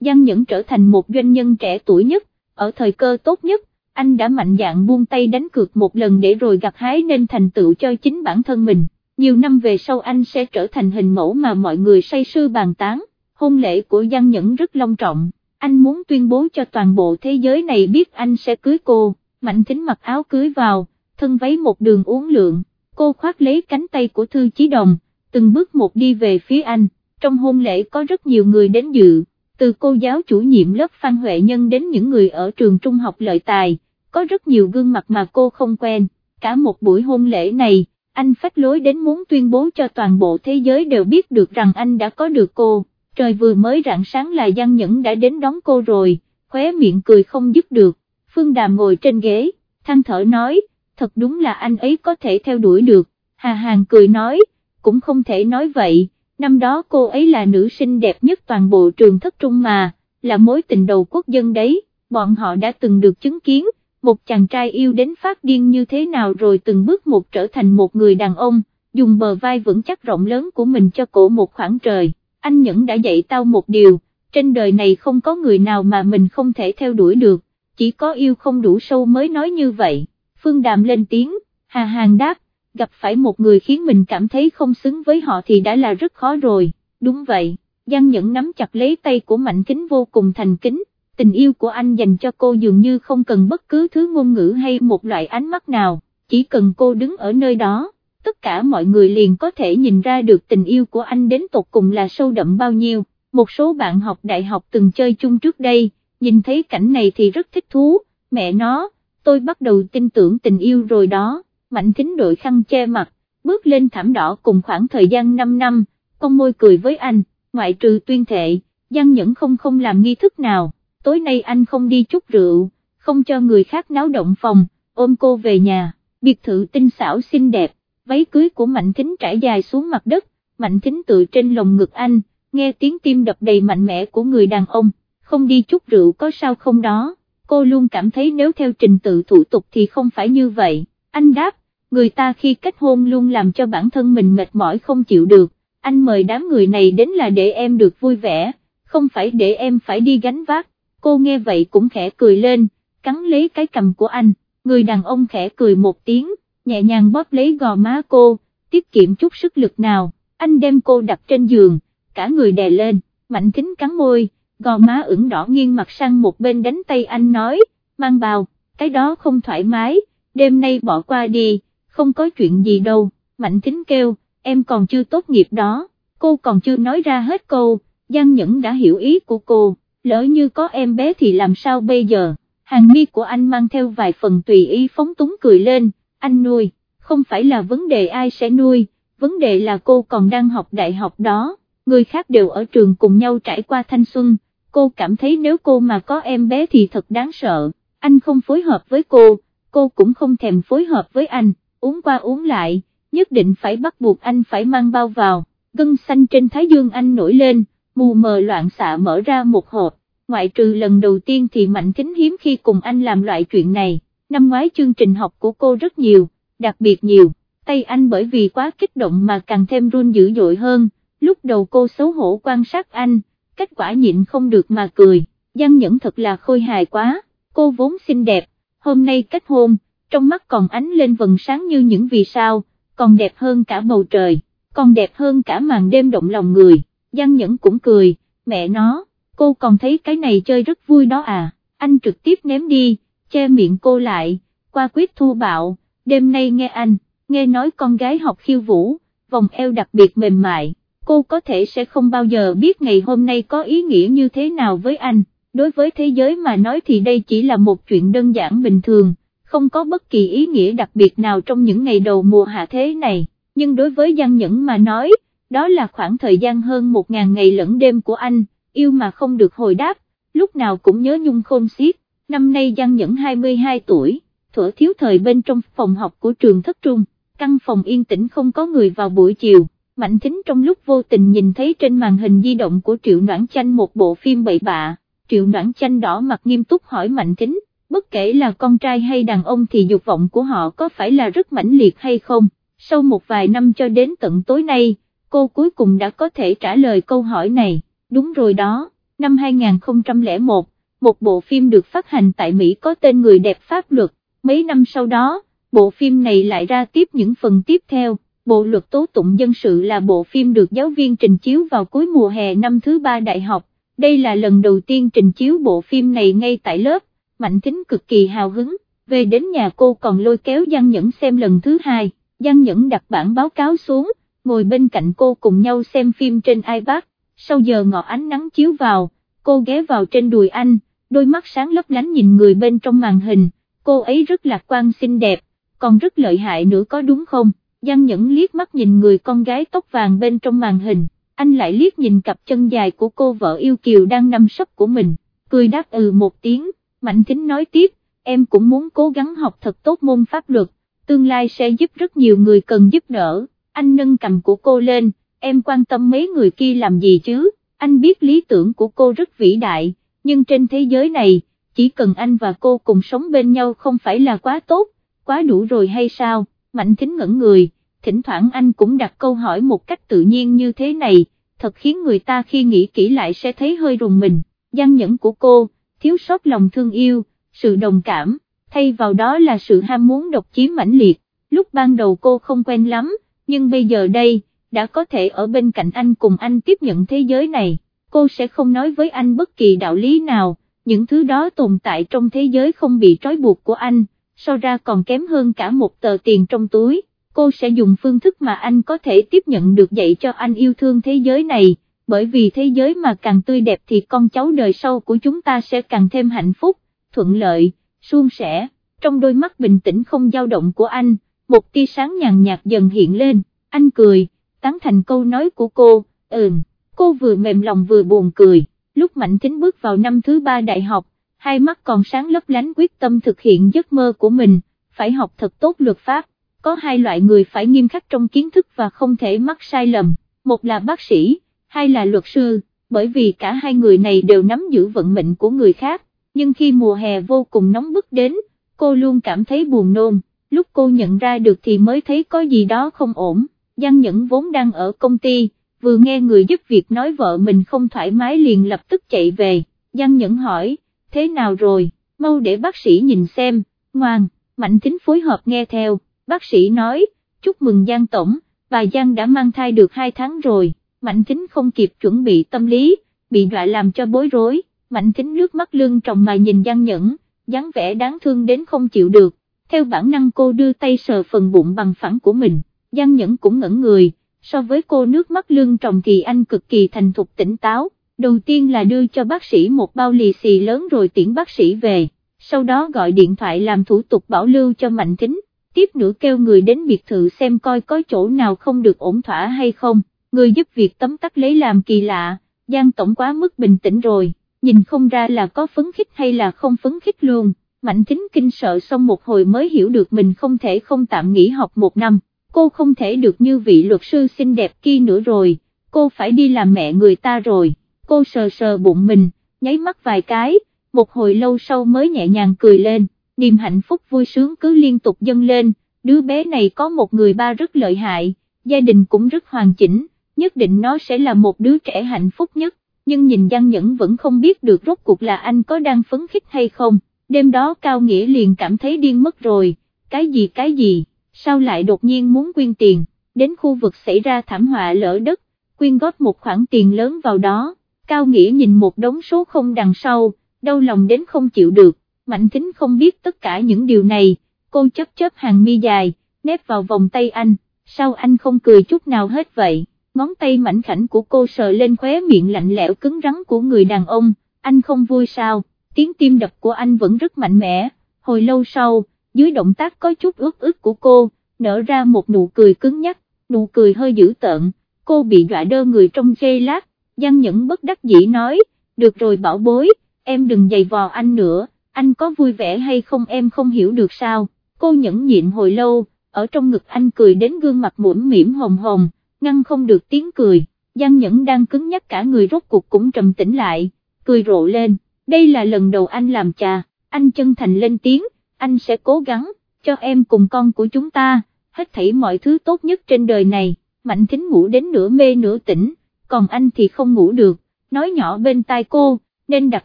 Giang Nhẫn trở thành một doanh nhân trẻ tuổi nhất, ở thời cơ tốt nhất, anh đã mạnh dạn buông tay đánh cược một lần để rồi gặt hái nên thành tựu cho chính bản thân mình, nhiều năm về sau anh sẽ trở thành hình mẫu mà mọi người say sư bàn tán, hôn lễ của Giang Nhẫn rất long trọng. Anh muốn tuyên bố cho toàn bộ thế giới này biết anh sẽ cưới cô, Mạnh Thính mặc áo cưới vào, thân váy một đường uốn lượn, cô khoác lấy cánh tay của Thư Chí Đồng, từng bước một đi về phía anh, trong hôn lễ có rất nhiều người đến dự, từ cô giáo chủ nhiệm lớp Phan Huệ Nhân đến những người ở trường trung học lợi tài, có rất nhiều gương mặt mà cô không quen, cả một buổi hôn lễ này, anh phách lối đến muốn tuyên bố cho toàn bộ thế giới đều biết được rằng anh đã có được cô. Trời vừa mới rạng sáng là Giang Nhẫn đã đến đón cô rồi, khóe miệng cười không dứt được, Phương Đàm ngồi trên ghế, than thở nói, thật đúng là anh ấy có thể theo đuổi được, Hà Hàng cười nói, cũng không thể nói vậy, năm đó cô ấy là nữ sinh đẹp nhất toàn bộ trường thất trung mà, là mối tình đầu quốc dân đấy, bọn họ đã từng được chứng kiến, một chàng trai yêu đến phát điên như thế nào rồi từng bước một trở thành một người đàn ông, dùng bờ vai vững chắc rộng lớn của mình cho cổ một khoảng trời. Anh Nhẫn đã dạy tao một điều, trên đời này không có người nào mà mình không thể theo đuổi được, chỉ có yêu không đủ sâu mới nói như vậy, Phương Đàm lên tiếng, Hà Hàng đáp, gặp phải một người khiến mình cảm thấy không xứng với họ thì đã là rất khó rồi, đúng vậy, Giang Nhẫn nắm chặt lấy tay của Mạnh Kính vô cùng thành kính, tình yêu của anh dành cho cô dường như không cần bất cứ thứ ngôn ngữ hay một loại ánh mắt nào, chỉ cần cô đứng ở nơi đó tất cả mọi người liền có thể nhìn ra được tình yêu của anh đến tột cùng là sâu đậm bao nhiêu, một số bạn học đại học từng chơi chung trước đây, nhìn thấy cảnh này thì rất thích thú, mẹ nó, tôi bắt đầu tin tưởng tình yêu rồi đó, mạnh Kính đội khăn che mặt, bước lên thảm đỏ cùng khoảng thời gian 5 năm, con môi cười với anh, ngoại trừ tuyên thệ, Giang Nhẫn không không làm nghi thức nào, tối nay anh không đi chút rượu, không cho người khác náo động phòng, ôm cô về nhà, biệt thự tinh xảo xinh đẹp váy cưới của Mạnh Kính trải dài xuống mặt đất, Mạnh Kính tự trên lồng ngực anh, nghe tiếng tim đập đầy mạnh mẽ của người đàn ông, không đi chút rượu có sao không đó, cô luôn cảm thấy nếu theo trình tự thủ tục thì không phải như vậy, anh đáp, người ta khi kết hôn luôn làm cho bản thân mình mệt mỏi không chịu được, anh mời đám người này đến là để em được vui vẻ, không phải để em phải đi gánh vác, cô nghe vậy cũng khẽ cười lên, cắn lấy cái cầm của anh, người đàn ông khẽ cười một tiếng, nhẹ nhàng bóp lấy gò má cô, tiết kiệm chút sức lực nào, anh đem cô đặt trên giường, cả người đè lên, mạnh kính cắn môi, gò má ửng đỏ nghiêng mặt sang một bên đánh tay anh nói, mang bào, cái đó không thoải mái, đêm nay bỏ qua đi, không có chuyện gì đâu, mạnh Thính kêu, em còn chưa tốt nghiệp đó, cô còn chưa nói ra hết câu, Giang Nhẫn đã hiểu ý của cô, lỡ như có em bé thì làm sao bây giờ, hàng mi của anh mang theo vài phần tùy ý phóng túng cười lên, anh nuôi, không phải là vấn đề ai sẽ nuôi, vấn đề là cô còn đang học đại học đó, người khác đều ở trường cùng nhau trải qua thanh xuân, cô cảm thấy nếu cô mà có em bé thì thật đáng sợ, anh không phối hợp với cô, cô cũng không thèm phối hợp với anh, uống qua uống lại, nhất định phải bắt buộc anh phải mang bao vào, gân xanh trên thái dương anh nổi lên, mù mờ loạn xạ mở ra một hộp, ngoại trừ lần đầu tiên thì Mạnh Thính hiếm khi cùng anh làm loại chuyện này, năm ngoái chương trình học của cô rất nhiều, đặc biệt nhiều, tay anh bởi vì quá kích động mà càng thêm run dữ dội hơn, lúc đầu cô xấu hổ quan sát anh, kết quả nhịn không được mà cười, Giang Nhẫn thật là khôi hài quá, cô vốn xinh đẹp, hôm nay kết hôn, trong mắt còn ánh lên vầng sáng như những vì sao, còn đẹp hơn cả bầu trời, còn đẹp hơn cả màn đêm động lòng người, Giang Nhẫn cũng cười, mẹ nó, cô còn thấy cái này chơi rất vui đó à, anh trực tiếp ném đi, che miệng cô lại, qua quyết thu bạo, đêm nay nghe anh, nghe nói con gái học khiêu vũ, vòng eo đặc biệt mềm mại, cô có thể sẽ không bao giờ biết ngày hôm nay có ý nghĩa như thế nào với anh, đối với thế giới mà nói thì đây chỉ là một chuyện đơn giản bình thường, không có bất kỳ ý nghĩa đặc biệt nào trong những ngày đầu mùa hạ thế này, nhưng đối với Giang Nhẫn mà nói, đó là khoảng thời gian hơn 1.000 ngày lẫn đêm của anh, yêu mà không được hồi đáp, lúc nào cũng nhớ nhung khôn xiết, năm nay Giang Nhẫn 22 tuổi, thuở thiếu thời bên trong phòng học của trường thất trung, căn phòng yên tĩnh không có người vào buổi chiều. Mạnh Thính trong lúc vô tình nhìn thấy trên màn hình di động của Triệu Noãn Chanh một bộ phim bậy bạ, Triệu Noãn Chanh đỏ mặt nghiêm túc hỏi Mạnh Thính, bất kể là con trai hay đàn ông thì dục vọng của họ có phải là rất mãnh liệt hay không, sau một vài năm cho đến tận tối nay, cô cuối cùng đã có thể trả lời câu hỏi này, đúng rồi đó, năm 2001, một bộ phim được phát hành tại Mỹ có tên Người đẹp pháp luật, mấy năm sau đó, bộ phim này lại ra tiếp những phần tiếp theo. Bộ luật tố tụng dân sự là bộ phim được giáo viên trình chiếu vào cuối mùa hè năm thứ ba đại học, đây là lần đầu tiên trình chiếu bộ phim này ngay tại lớp, Mạnh Thính cực kỳ hào hứng, về đến nhà cô còn lôi kéo Giang Nhẫn xem lần thứ hai, Giang Nhẫn đặt bản báo cáo xuống, ngồi bên cạnh cô cùng nhau xem phim trên iPad, sau giờ ngọ ánh nắng chiếu vào, cô ghé vào trên đùi anh, đôi mắt sáng lấp lánh nhìn người bên trong màn hình, cô ấy rất lạc quan xinh đẹp, còn rất lợi hại nữa có đúng không? Giang Nhẫn liếc mắt nhìn người con gái tóc vàng bên trong màn hình, anh lại liếc nhìn cặp chân dài của cô vợ yêu kiều đang nằm sấp của mình, cười đáp ừ một tiếng, Mạnh Thính nói tiếp, em cũng muốn cố gắng học thật tốt môn pháp luật, tương lai sẽ giúp rất nhiều người cần giúp đỡ, anh nâng cầm của cô lên, em quan tâm mấy người kia làm gì chứ, anh biết lý tưởng của cô rất vĩ đại, nhưng trên thế giới này, chỉ cần anh và cô cùng sống bên nhau không phải là quá tốt, quá đủ rồi hay sao? Mạnh thính ngẩn người, thỉnh thoảng anh cũng đặt câu hỏi một cách tự nhiên như thế này, thật khiến người ta khi nghĩ kỹ lại sẽ thấy hơi rùng mình, gian nhẫn của cô, thiếu sót lòng thương yêu, sự đồng cảm, thay vào đó là sự ham muốn độc chiếm mãnh liệt, lúc ban đầu cô không quen lắm, nhưng bây giờ đây, đã có thể ở bên cạnh anh cùng anh tiếp nhận thế giới này, cô sẽ không nói với anh bất kỳ đạo lý nào, những thứ đó tồn tại trong thế giới không bị trói buộc của anh, so ra còn kém hơn cả một tờ tiền trong túi, cô sẽ dùng phương thức mà anh có thể tiếp nhận được dạy cho anh yêu thương thế giới này, bởi vì thế giới mà càng tươi đẹp thì con cháu đời sau của chúng ta sẽ càng thêm hạnh phúc, thuận lợi, suôn sẻ, trong đôi mắt bình tĩnh không dao động của anh, một tia sáng nhàn nhạt dần hiện lên, anh cười, tán thành câu nói của cô, ừm, cô vừa mềm lòng vừa buồn cười, lúc Mạnh Thính bước vào năm thứ ba đại học, hai mắt còn sáng lấp lánh quyết tâm thực hiện giấc mơ của mình, phải học thật tốt luật pháp, có hai loại người phải nghiêm khắc trong kiến thức và không thể mắc sai lầm, một là bác sĩ, hai là luật sư, bởi vì cả hai người này đều nắm giữ vận mệnh của người khác, nhưng khi mùa hè vô cùng nóng bức đến, cô luôn cảm thấy buồn nôn, lúc cô nhận ra được thì mới thấy có gì đó không ổn, Giang Nhẫn vốn đang ở công ty, vừa nghe người giúp việc nói vợ mình không thoải mái liền lập tức chạy về, Giang Nhẫn hỏi, thế nào rồi, mau để bác sĩ nhìn xem, ngoan, Mạnh Thính phối hợp nghe theo, bác sĩ nói, chúc mừng Giang Tổng, bà Giang đã mang thai được 2 tháng rồi, Mạnh Thính không kịp chuẩn bị tâm lý, bị dọa làm cho bối rối, Mạnh Thính nước mắt lưng tròng mà nhìn Giang Nhẫn, dáng vẻ đáng thương đến không chịu được, theo bản năng cô đưa tay sờ phần bụng bằng phẳng của mình, Giang Nhẫn cũng ngẩn người, so với cô nước mắt lưng tròng thì anh cực kỳ thành thục tỉnh táo, đầu tiên là đưa cho bác sĩ một bao lì xì lớn rồi tiễn bác sĩ về, sau đó gọi điện thoại làm thủ tục bảo lưu cho Mạnh Thính, tiếp nữa kêu người đến biệt thự xem coi có chỗ nào không được ổn thỏa hay không, người giúp việc tấm tắc lấy làm kỳ lạ, Giang Tổng quá mức bình tĩnh rồi, nhìn không ra là có phấn khích hay là không phấn khích luôn, Mạnh Thính kinh sợ xong một hồi mới hiểu được mình không thể không tạm nghỉ học một năm, cô không thể được như vị luật sư xinh đẹp kia nữa rồi, cô phải đi làm mẹ người ta rồi. Cô sờ sờ bụng mình, nháy mắt vài cái, một hồi lâu sau mới nhẹ nhàng cười lên, niềm hạnh phúc vui sướng cứ liên tục dâng lên, đứa bé này có một người ba rất lợi hại, gia đình cũng rất hoàn chỉnh, nhất định nó sẽ là một đứa trẻ hạnh phúc nhất, nhưng nhìn Giang Nhẫn vẫn không biết được rốt cuộc là anh có đang phấn khích hay không, đêm đó Cao Nghĩa liền cảm thấy điên mất rồi, cái gì cái gì, sao lại đột nhiên muốn quyên tiền, đến khu vực xảy ra thảm họa lỡ đất, quyên góp một khoản tiền lớn vào đó. Cao Nghĩa nhìn một đống số không đằng sau, đau lòng đến không chịu được, Mạnh Thính không biết tất cả những điều này, cô chấp chấp hàng mi dài, nép vào vòng tay anh, sao anh không cười chút nào hết vậy, ngón tay mảnh khảnh của cô sờ lên khóe miệng lạnh lẽo cứng rắn của người đàn ông, anh không vui sao, tiếng tim đập của anh vẫn rất mạnh mẽ, hồi lâu sau, dưới động tác có chút ướt ướt của cô, nở ra một nụ cười cứng nhắc, nụ cười hơi dữ tợn, cô bị dọa đơ người trong giây lát, Giang Nhẫn bất đắc dĩ nói, được rồi bảo bối, em đừng giày vò anh nữa, anh có vui vẻ hay không em không hiểu được sao, cô nhẫn nhịn hồi lâu, ở trong ngực anh cười đến gương mặt mũm mỉm hồng hồng, ngăn không được tiếng cười, Giang Nhẫn đang cứng nhắc cả người rốt cuộc cũng trầm tĩnh lại, cười rộ lên, đây là lần đầu anh làm trà, anh chân thành lên tiếng, anh sẽ cố gắng, cho em cùng con của chúng ta, hết thảy mọi thứ tốt nhất trên đời này, Mạnh Thính ngủ đến nửa mê nửa tỉnh còn anh thì không ngủ được, nói nhỏ bên tai cô, nên đặt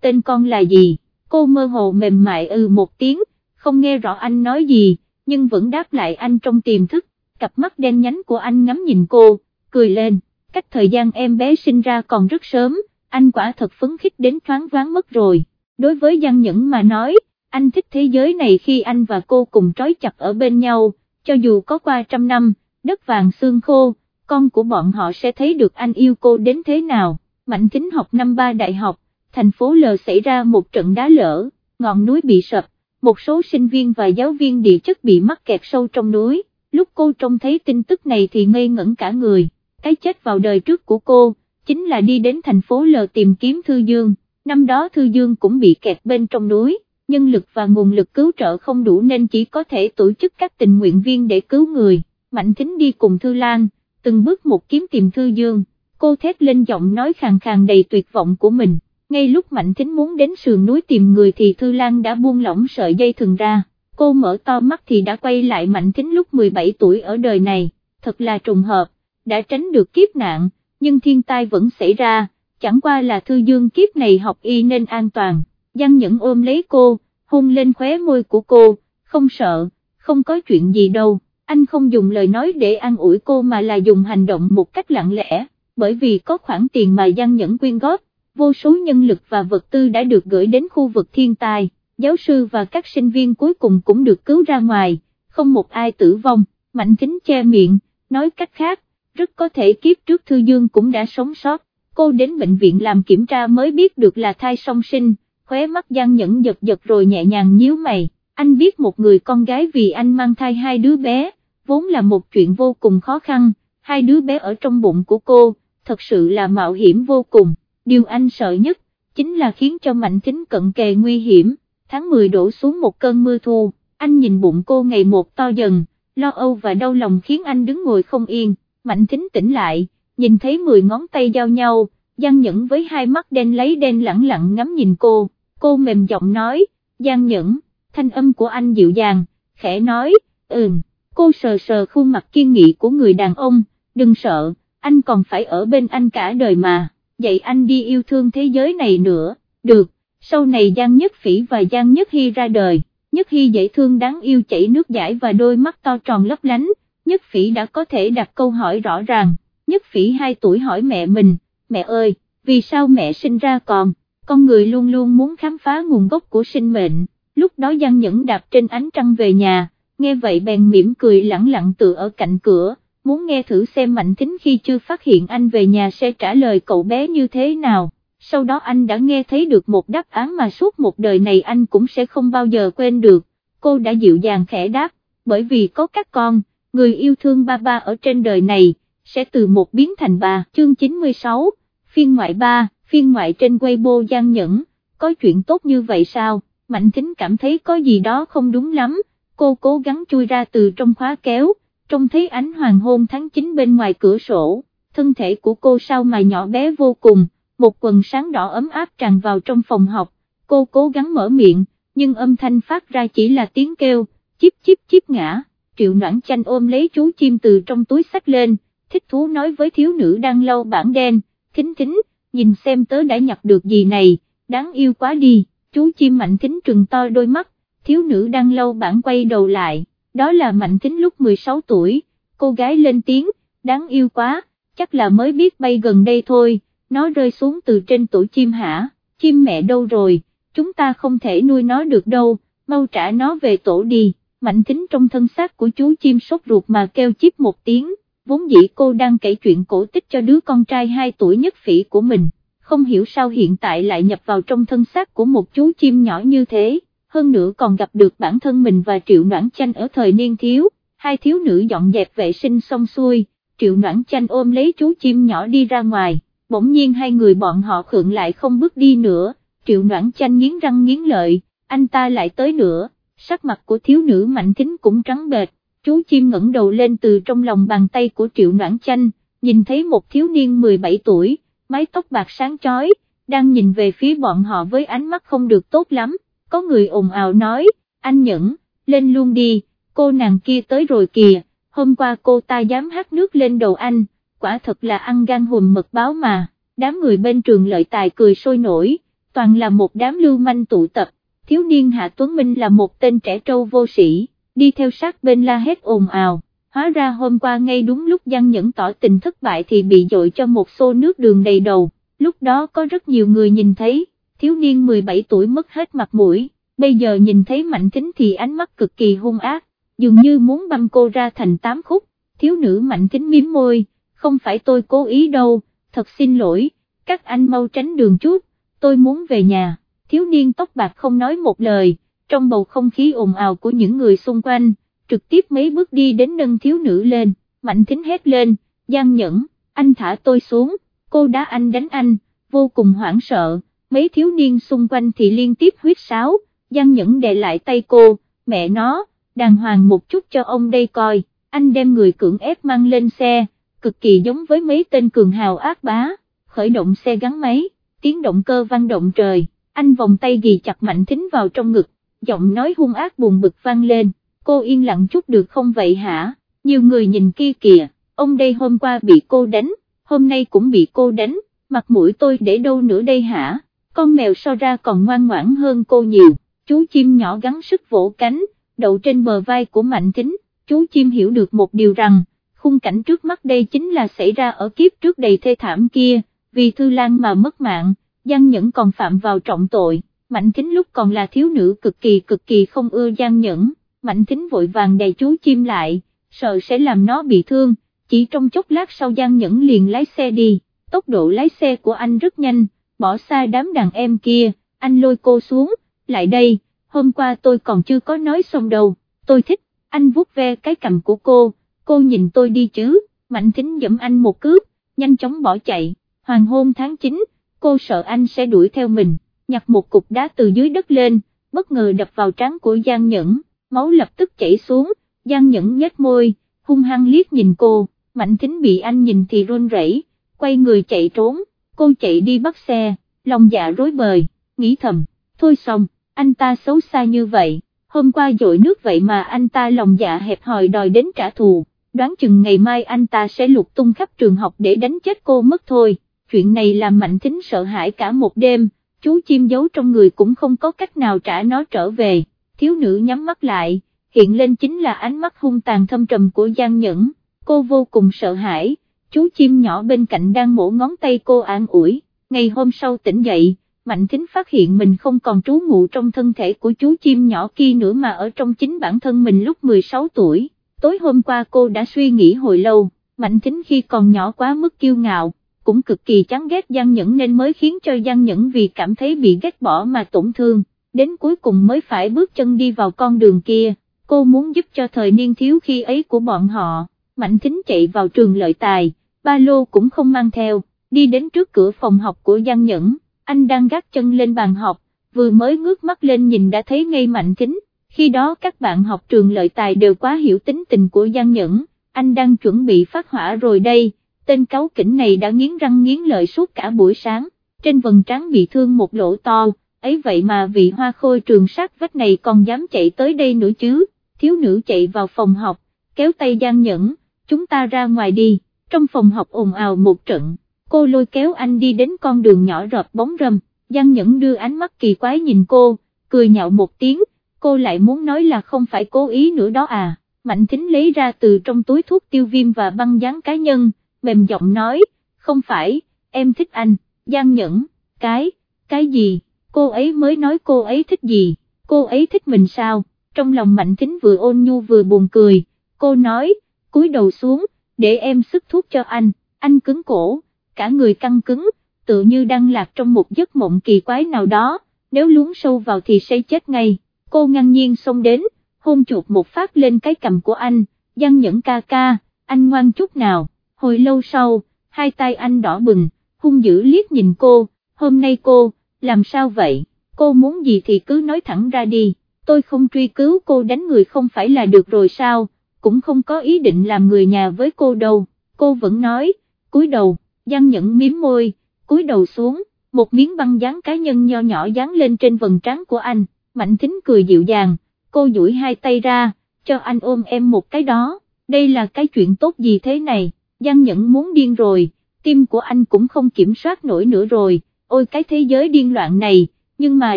tên con là gì, cô mơ hồ mềm mại ừ một tiếng, không nghe rõ anh nói gì, nhưng vẫn đáp lại anh trong tiềm thức, cặp mắt đen nhánh của anh ngắm nhìn cô, cười lên, cách thời gian em bé sinh ra còn rất sớm, anh quả thật phấn khích đến thoáng váng mất rồi, đối với Giang Nhẫn mà nói, anh thích thế giới này khi anh và cô cùng trói chặt ở bên nhau, cho dù có qua trăm năm, đất vàng xương khô, con của bọn họ sẽ thấy được anh yêu cô đến thế nào. Mạnh kính học năm ba đại học, thành phố L xảy ra một trận đá lở, ngọn núi bị sập, một số sinh viên và giáo viên địa chất bị mắc kẹt sâu trong núi, lúc cô trông thấy tin tức này thì ngây ngẩn cả người, cái chết vào đời trước của cô, chính là đi đến thành phố L tìm kiếm Thư Dương, năm đó Thư Dương cũng bị kẹt bên trong núi, nhân lực và nguồn lực cứu trợ không đủ nên chỉ có thể tổ chức các tình nguyện viên để cứu người, Mạnh Thính đi cùng Thư Lan từng bước một kiếm tìm Thư Dương, cô thét lên giọng nói khàn khàn đầy tuyệt vọng của mình, ngay lúc Mạnh Thính muốn đến sườn núi tìm người thì Thư Lan đã buông lỏng sợi dây thừng ra, cô mở to mắt thì đã quay lại Mạnh Thính lúc 17 tuổi ở đời này, thật là trùng hợp, đã tránh được kiếp nạn, nhưng thiên tai vẫn xảy ra, chẳng qua là Thư Dương kiếp này học y nên an toàn, Giang Nhẫn ôm lấy cô, hôn lên khóe môi của cô, không sợ, không có chuyện gì đâu. Anh không dùng lời nói để an ủi cô mà là dùng hành động một cách lặng lẽ, bởi vì có khoản tiền mà Giang Nhẫn quyên góp, vô số nhân lực và vật tư đã được gửi đến khu vực thiên tai, giáo sư và các sinh viên cuối cùng cũng được cứu ra ngoài, không một ai tử vong, Mạnh Kính che miệng, nói cách khác, rất có thể kiếp trước Thư Dương cũng đã sống sót, cô đến bệnh viện làm kiểm tra mới biết được là thai song sinh, khóe mắt Giang Nhẫn giật giật rồi nhẹ nhàng nhíu mày, anh biết một người con gái vì anh mang thai hai đứa bé vốn là một chuyện vô cùng khó khăn, hai đứa bé ở trong bụng của cô, thật sự là mạo hiểm vô cùng, điều anh sợ nhất, chính là khiến cho Mạnh Thính cận kề nguy hiểm, tháng 10 đổ xuống một cơn mưa thu, anh nhìn bụng cô ngày một to dần, lo âu và đau lòng khiến anh đứng ngồi không yên, Mạnh Thính tỉnh lại, nhìn thấy 10 ngón tay giao nhau, Giang Nhẫn với hai mắt đen lấy đen lẳng lặng ngắm nhìn cô, cô mềm giọng nói, Giang Nhẫn, thanh âm của anh dịu dàng, khẽ nói, ừm. Cô sờ sờ khuôn mặt kiên nghị của người đàn ông, đừng sợ, anh còn phải ở bên anh cả đời mà, dạy anh đi yêu thương thế giới này nữa, được, sau này Giang Nhất Phỉ và Giang Nhất Hy ra đời, Nhất Hy dễ thương đáng yêu chảy nước giải và đôi mắt to tròn lấp lánh, Nhất Phỉ đã có thể đặt câu hỏi rõ ràng, Nhất Phỉ 2 tuổi hỏi mẹ mình, mẹ ơi, vì sao mẹ sinh ra còn, con người luôn luôn muốn khám phá nguồn gốc của sinh mệnh, lúc đó Giang Nhẫn đạp trên ánh trăng về nhà nghe vậy bèn mỉm cười lẳng lặng tự ở cạnh cửa, muốn nghe thử xem Mạnh Thính khi chưa phát hiện anh về nhà sẽ trả lời cậu bé như thế nào, sau đó anh đã nghe thấy được một đáp án mà suốt một đời này anh cũng sẽ không bao giờ quên được, cô đã dịu dàng khẽ đáp, bởi vì có các con, người yêu thương ba ba ở trên đời này, sẽ từ một biến thành bà, chương 96, phiên ngoại ba, phiên ngoại trên Weibo gian Nhẫn, có chuyện tốt như vậy sao, Mạnh Thính cảm thấy có gì đó không đúng lắm, cô cố gắng chui ra từ trong khóa kéo, trông thấy ánh hoàng hôn tháng 9 bên ngoài cửa sổ, thân thể của cô sao mà nhỏ bé vô cùng, một quần sáng đỏ ấm áp tràn vào trong phòng học, cô cố gắng mở miệng, nhưng âm thanh phát ra chỉ là tiếng kêu, chíp chíp chíp ngã, triệu noãn chanh ôm lấy chú chim từ trong túi sách lên, thích thú nói với thiếu nữ đang lau bảng đen, thính thính, nhìn xem tớ đã nhặt được gì này, đáng yêu quá đi, chú chim mạnh thính trừng to đôi mắt, thiếu nữ đang lau bảng quay đầu lại, đó là mạnh thính lúc 16 tuổi, cô gái lên tiếng, đáng yêu quá, chắc là mới biết bay gần đây thôi, nó rơi xuống từ trên tổ chim hả, chim mẹ đâu rồi, chúng ta không thể nuôi nó được đâu, mau trả nó về tổ đi, mạnh thính trong thân xác của chú chim sốt ruột mà kêu chip một tiếng. Vốn dĩ cô đang kể chuyện cổ tích cho đứa con trai 2 tuổi nhất phỉ của mình, không hiểu sao hiện tại lại nhập vào trong thân xác của một chú chim nhỏ như thế, hơn nữa còn gặp được bản thân mình và Triệu Noãn Chanh ở thời niên thiếu, hai thiếu nữ dọn dẹp vệ sinh xong xuôi, Triệu Noãn Chanh ôm lấy chú chim nhỏ đi ra ngoài, bỗng nhiên hai người bọn họ khượng lại không bước đi nữa, Triệu Noãn Chanh nghiến răng nghiến lợi, anh ta lại tới nữa, sắc mặt của thiếu nữ mạnh thính cũng trắng bệch, chú chim ngẩng đầu lên từ trong lòng bàn tay của triệu noãn chanh, nhìn thấy một thiếu niên 17 tuổi, mái tóc bạc sáng chói, đang nhìn về phía bọn họ với ánh mắt không được tốt lắm, có người ồn ào nói, anh Nhẫn, lên luôn đi, cô nàng kia tới rồi kìa, hôm qua cô ta dám hát nước lên đầu anh, quả thật là ăn gan hùm mật báo mà, đám người bên trường lợi tài cười sôi nổi, toàn là một đám lưu manh tụ tập, thiếu niên Hạ Tuấn Minh là một tên trẻ trâu vô sĩ đi theo sát bên la hét ồn ào, hóa ra hôm qua ngay đúng lúc Giang Nhẫn tỏ tình thất bại thì bị dội cho một xô nước đường đầy đầu, lúc đó có rất nhiều người nhìn thấy, thiếu niên 17 tuổi mất hết mặt mũi, bây giờ nhìn thấy Mạnh Thính thì ánh mắt cực kỳ hung ác, dường như muốn băm cô ra thành tám khúc, thiếu nữ Mạnh Thính miếm môi, không phải tôi cố ý đâu, thật xin lỗi, các anh mau tránh đường chút, tôi muốn về nhà, thiếu niên tóc bạc không nói một lời trong bầu không khí ồn ào của những người xung quanh, trực tiếp mấy bước đi đến nâng thiếu nữ lên, mạnh thính hét lên, gian Nhẫn, anh thả tôi xuống, cô đá anh đánh anh, vô cùng hoảng sợ, mấy thiếu niên xung quanh thì liên tiếp huyết sáo, gian Nhẫn đè lại tay cô, mẹ nó, đàng hoàng một chút cho ông đây coi, anh đem người cưỡng ép mang lên xe, cực kỳ giống với mấy tên cường hào ác bá, khởi động xe gắn máy, tiếng động cơ vang động trời, anh vòng tay ghi chặt mạnh thính vào trong ngực, giọng nói hung ác buồn bực vang lên, cô yên lặng chút được không vậy hả, nhiều người nhìn kia kìa, ông đây hôm qua bị cô đánh, hôm nay cũng bị cô đánh, mặt mũi tôi để đâu nữa đây hả, con mèo so ra còn ngoan ngoãn hơn cô nhiều, chú chim nhỏ gắn sức vỗ cánh, đậu trên bờ vai của Mạnh Thính, chú chim hiểu được một điều rằng, khung cảnh trước mắt đây chính là xảy ra ở kiếp trước đầy thê thảm kia, vì Thư Lan mà mất mạng, Giang Nhẫn còn phạm vào trọng tội. Mạnh Thính lúc còn là thiếu nữ cực kỳ cực kỳ không ưa giang nhẫn, Mạnh Thính vội vàng đầy chú chim lại, sợ sẽ làm nó bị thương, chỉ trong chốc lát sau giang nhẫn liền lái xe đi, tốc độ lái xe của anh rất nhanh, bỏ xa đám đàn em kia, anh lôi cô xuống, lại đây, hôm qua tôi còn chưa có nói xong đâu, tôi thích, anh vuốt ve cái cầm của cô, cô nhìn tôi đi chứ, Mạnh Thính dẫm anh một cước, nhanh chóng bỏ chạy, hoàng hôn tháng 9, cô sợ anh sẽ đuổi theo mình. Nhặt một cục đá từ dưới đất lên, bất ngờ đập vào trán của Giang Nhẫn, máu lập tức chảy xuống, Giang Nhẫn nhếch môi, hung hăng liếc nhìn cô, Mạnh Thính bị anh nhìn thì run rẩy, quay người chạy trốn, cô chạy đi bắt xe, lòng dạ rối bời, nghĩ thầm, thôi xong, anh ta xấu xa như vậy, hôm qua dội nước vậy mà anh ta lòng dạ hẹp hòi đòi đến trả thù, đoán chừng ngày mai anh ta sẽ lục tung khắp trường học để đánh chết cô mất thôi, chuyện này làm Mạnh Thính sợ hãi cả một đêm chú chim giấu trong người cũng không có cách nào trả nó trở về, thiếu nữ nhắm mắt lại, hiện lên chính là ánh mắt hung tàn thâm trầm của Giang Nhẫn, cô vô cùng sợ hãi, chú chim nhỏ bên cạnh đang mổ ngón tay cô an ủi, ngày hôm sau tỉnh dậy, Mạnh Thính phát hiện mình không còn trú ngụ trong thân thể của chú chim nhỏ kia nữa mà ở trong chính bản thân mình lúc 16 tuổi, tối hôm qua cô đã suy nghĩ hồi lâu, Mạnh Thính khi còn nhỏ quá mức kiêu ngạo, cũng cực kỳ chán ghét Giang Nhẫn nên mới khiến cho Giang Nhẫn vì cảm thấy bị ghét bỏ mà tổn thương, đến cuối cùng mới phải bước chân đi vào con đường kia, cô muốn giúp cho thời niên thiếu khi ấy của bọn họ, Mạnh Thính chạy vào trường lợi tài, ba lô cũng không mang theo, đi đến trước cửa phòng học của Giang Nhẫn, anh đang gác chân lên bàn học, vừa mới ngước mắt lên nhìn đã thấy ngay Mạnh Thính, khi đó các bạn học trường lợi tài đều quá hiểu tính tình của Giang Nhẫn, anh đang chuẩn bị phát hỏa rồi đây tên cáo kỉnh này đã nghiến răng nghiến lợi suốt cả buổi sáng, trên vần trán bị thương một lỗ to, ấy vậy mà vị hoa khôi trường sát vách này còn dám chạy tới đây nữa chứ, thiếu nữ chạy vào phòng học, kéo tay Giang Nhẫn, chúng ta ra ngoài đi, trong phòng học ồn ào một trận, cô lôi kéo anh đi đến con đường nhỏ rợp bóng râm, Giang Nhẫn đưa ánh mắt kỳ quái nhìn cô, cười nhạo một tiếng, cô lại muốn nói là không phải cố ý nữa đó à, Mạnh Thính lấy ra từ trong túi thuốc tiêu viêm và băng dán cá nhân, mềm giọng nói, không phải, em thích anh, gian Nhẫn, cái, cái gì, cô ấy mới nói cô ấy thích gì, cô ấy thích mình sao, trong lòng Mạnh Thính vừa ôn nhu vừa buồn cười, cô nói, cúi đầu xuống, để em sức thuốc cho anh, anh cứng cổ, cả người căng cứng, tự như đang lạc trong một giấc mộng kỳ quái nào đó, nếu lún sâu vào thì sẽ chết ngay, cô ngang nhiên xông đến, hôn chuột một phát lên cái cầm của anh, Giang Nhẫn ca ca, anh ngoan chút nào. Hồi lâu sau, hai tay anh đỏ bừng, hung dữ liếc nhìn cô, hôm nay cô, làm sao vậy, cô muốn gì thì cứ nói thẳng ra đi, tôi không truy cứu cô đánh người không phải là được rồi sao, cũng không có ý định làm người nhà với cô đâu, cô vẫn nói, cúi đầu, Giang Nhẫn miếm môi, cúi đầu xuống, một miếng băng dán cá nhân nho nhỏ dán lên trên vần trán của anh, Mạnh Thính cười dịu dàng, cô duỗi hai tay ra, cho anh ôm em một cái đó, đây là cái chuyện tốt gì thế này. Giang Nhẫn muốn điên rồi, tim của anh cũng không kiểm soát nổi nữa rồi, ôi cái thế giới điên loạn này, nhưng mà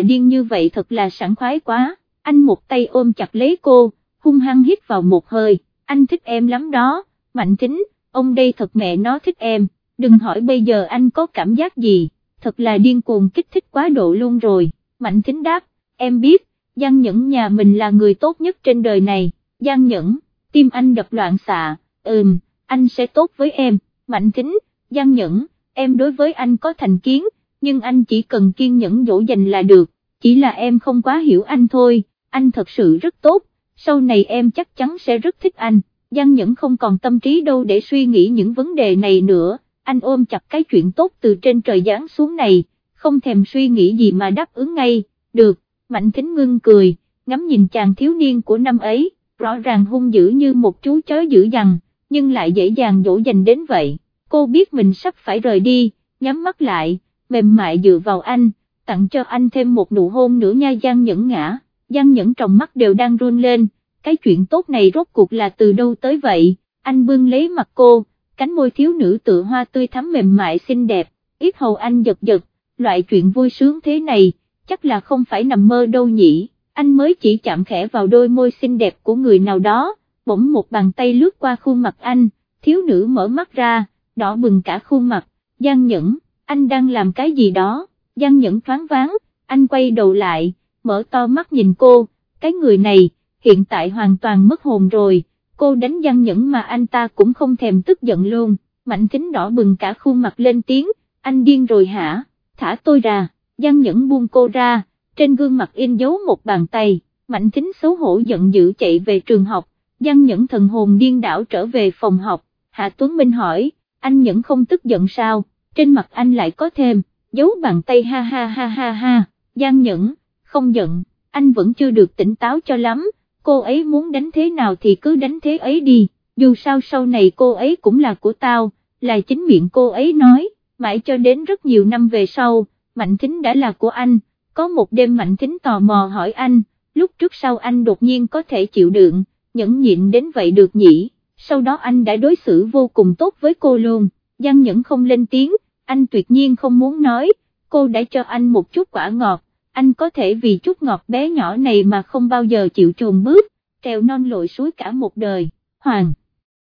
điên như vậy thật là sảng khoái quá, anh một tay ôm chặt lấy cô, hung hăng hít vào một hơi, anh thích em lắm đó, mạnh tính, ông đây thật mẹ nó thích em, đừng hỏi bây giờ anh có cảm giác gì, thật là điên cuồng kích thích quá độ luôn rồi, mạnh tính đáp, em biết, Giang Nhẫn nhà mình là người tốt nhất trên đời này, Giang Nhẫn, tim anh đập loạn xạ, ừm anh sẽ tốt với em, mạnh tính, giang nhẫn, em đối với anh có thành kiến, nhưng anh chỉ cần kiên nhẫn dỗ dành là được, chỉ là em không quá hiểu anh thôi, anh thật sự rất tốt, sau này em chắc chắn sẽ rất thích anh, Giang Nhẫn không còn tâm trí đâu để suy nghĩ những vấn đề này nữa, anh ôm chặt cái chuyện tốt từ trên trời giáng xuống này, không thèm suy nghĩ gì mà đáp ứng ngay, được, Mạnh Thính ngưng cười, ngắm nhìn chàng thiếu niên của năm ấy, rõ ràng hung dữ như một chú chó dữ dằn, nhưng lại dễ dàng dỗ dành đến vậy, cô biết mình sắp phải rời đi, nhắm mắt lại, mềm mại dựa vào anh, tặng cho anh thêm một nụ hôn nữa nha Giang Nhẫn ngã, Giang Nhẫn trong mắt đều đang run lên, cái chuyện tốt này rốt cuộc là từ đâu tới vậy, anh bưng lấy mặt cô, cánh môi thiếu nữ tựa hoa tươi thắm mềm mại xinh đẹp, ít hầu anh giật giật, loại chuyện vui sướng thế này, chắc là không phải nằm mơ đâu nhỉ, anh mới chỉ chạm khẽ vào đôi môi xinh đẹp của người nào đó bỗng một bàn tay lướt qua khuôn mặt anh, thiếu nữ mở mắt ra, đỏ bừng cả khuôn mặt, Giang Nhẫn, anh đang làm cái gì đó, Giang Nhẫn thoáng váng, anh quay đầu lại, mở to mắt nhìn cô, cái người này, hiện tại hoàn toàn mất hồn rồi, cô đánh Giang Nhẫn mà anh ta cũng không thèm tức giận luôn, mạnh kính đỏ bừng cả khuôn mặt lên tiếng, anh điên rồi hả, thả tôi ra, Giang Nhẫn buông cô ra, trên gương mặt in dấu một bàn tay, mạnh tính xấu hổ giận dữ chạy về trường học, Giang Nhẫn thần hồn điên đảo trở về phòng học, Hạ Tuấn Minh hỏi, anh Nhẫn không tức giận sao, trên mặt anh lại có thêm, dấu bàn tay ha ha ha ha ha, Giang Nhẫn, không giận, anh vẫn chưa được tỉnh táo cho lắm, cô ấy muốn đánh thế nào thì cứ đánh thế ấy đi, dù sao sau này cô ấy cũng là của tao, là chính miệng cô ấy nói, mãi cho đến rất nhiều năm về sau, Mạnh Thính đã là của anh, có một đêm Mạnh Thính tò mò hỏi anh, lúc trước sau anh đột nhiên có thể chịu đựng nhẫn nhịn đến vậy được nhỉ, sau đó anh đã đối xử vô cùng tốt với cô luôn, Giang Nhẫn không lên tiếng, anh tuyệt nhiên không muốn nói, cô đã cho anh một chút quả ngọt, anh có thể vì chút ngọt bé nhỏ này mà không bao giờ chịu trồn bước, trèo non lội suối cả một đời, Hoàng.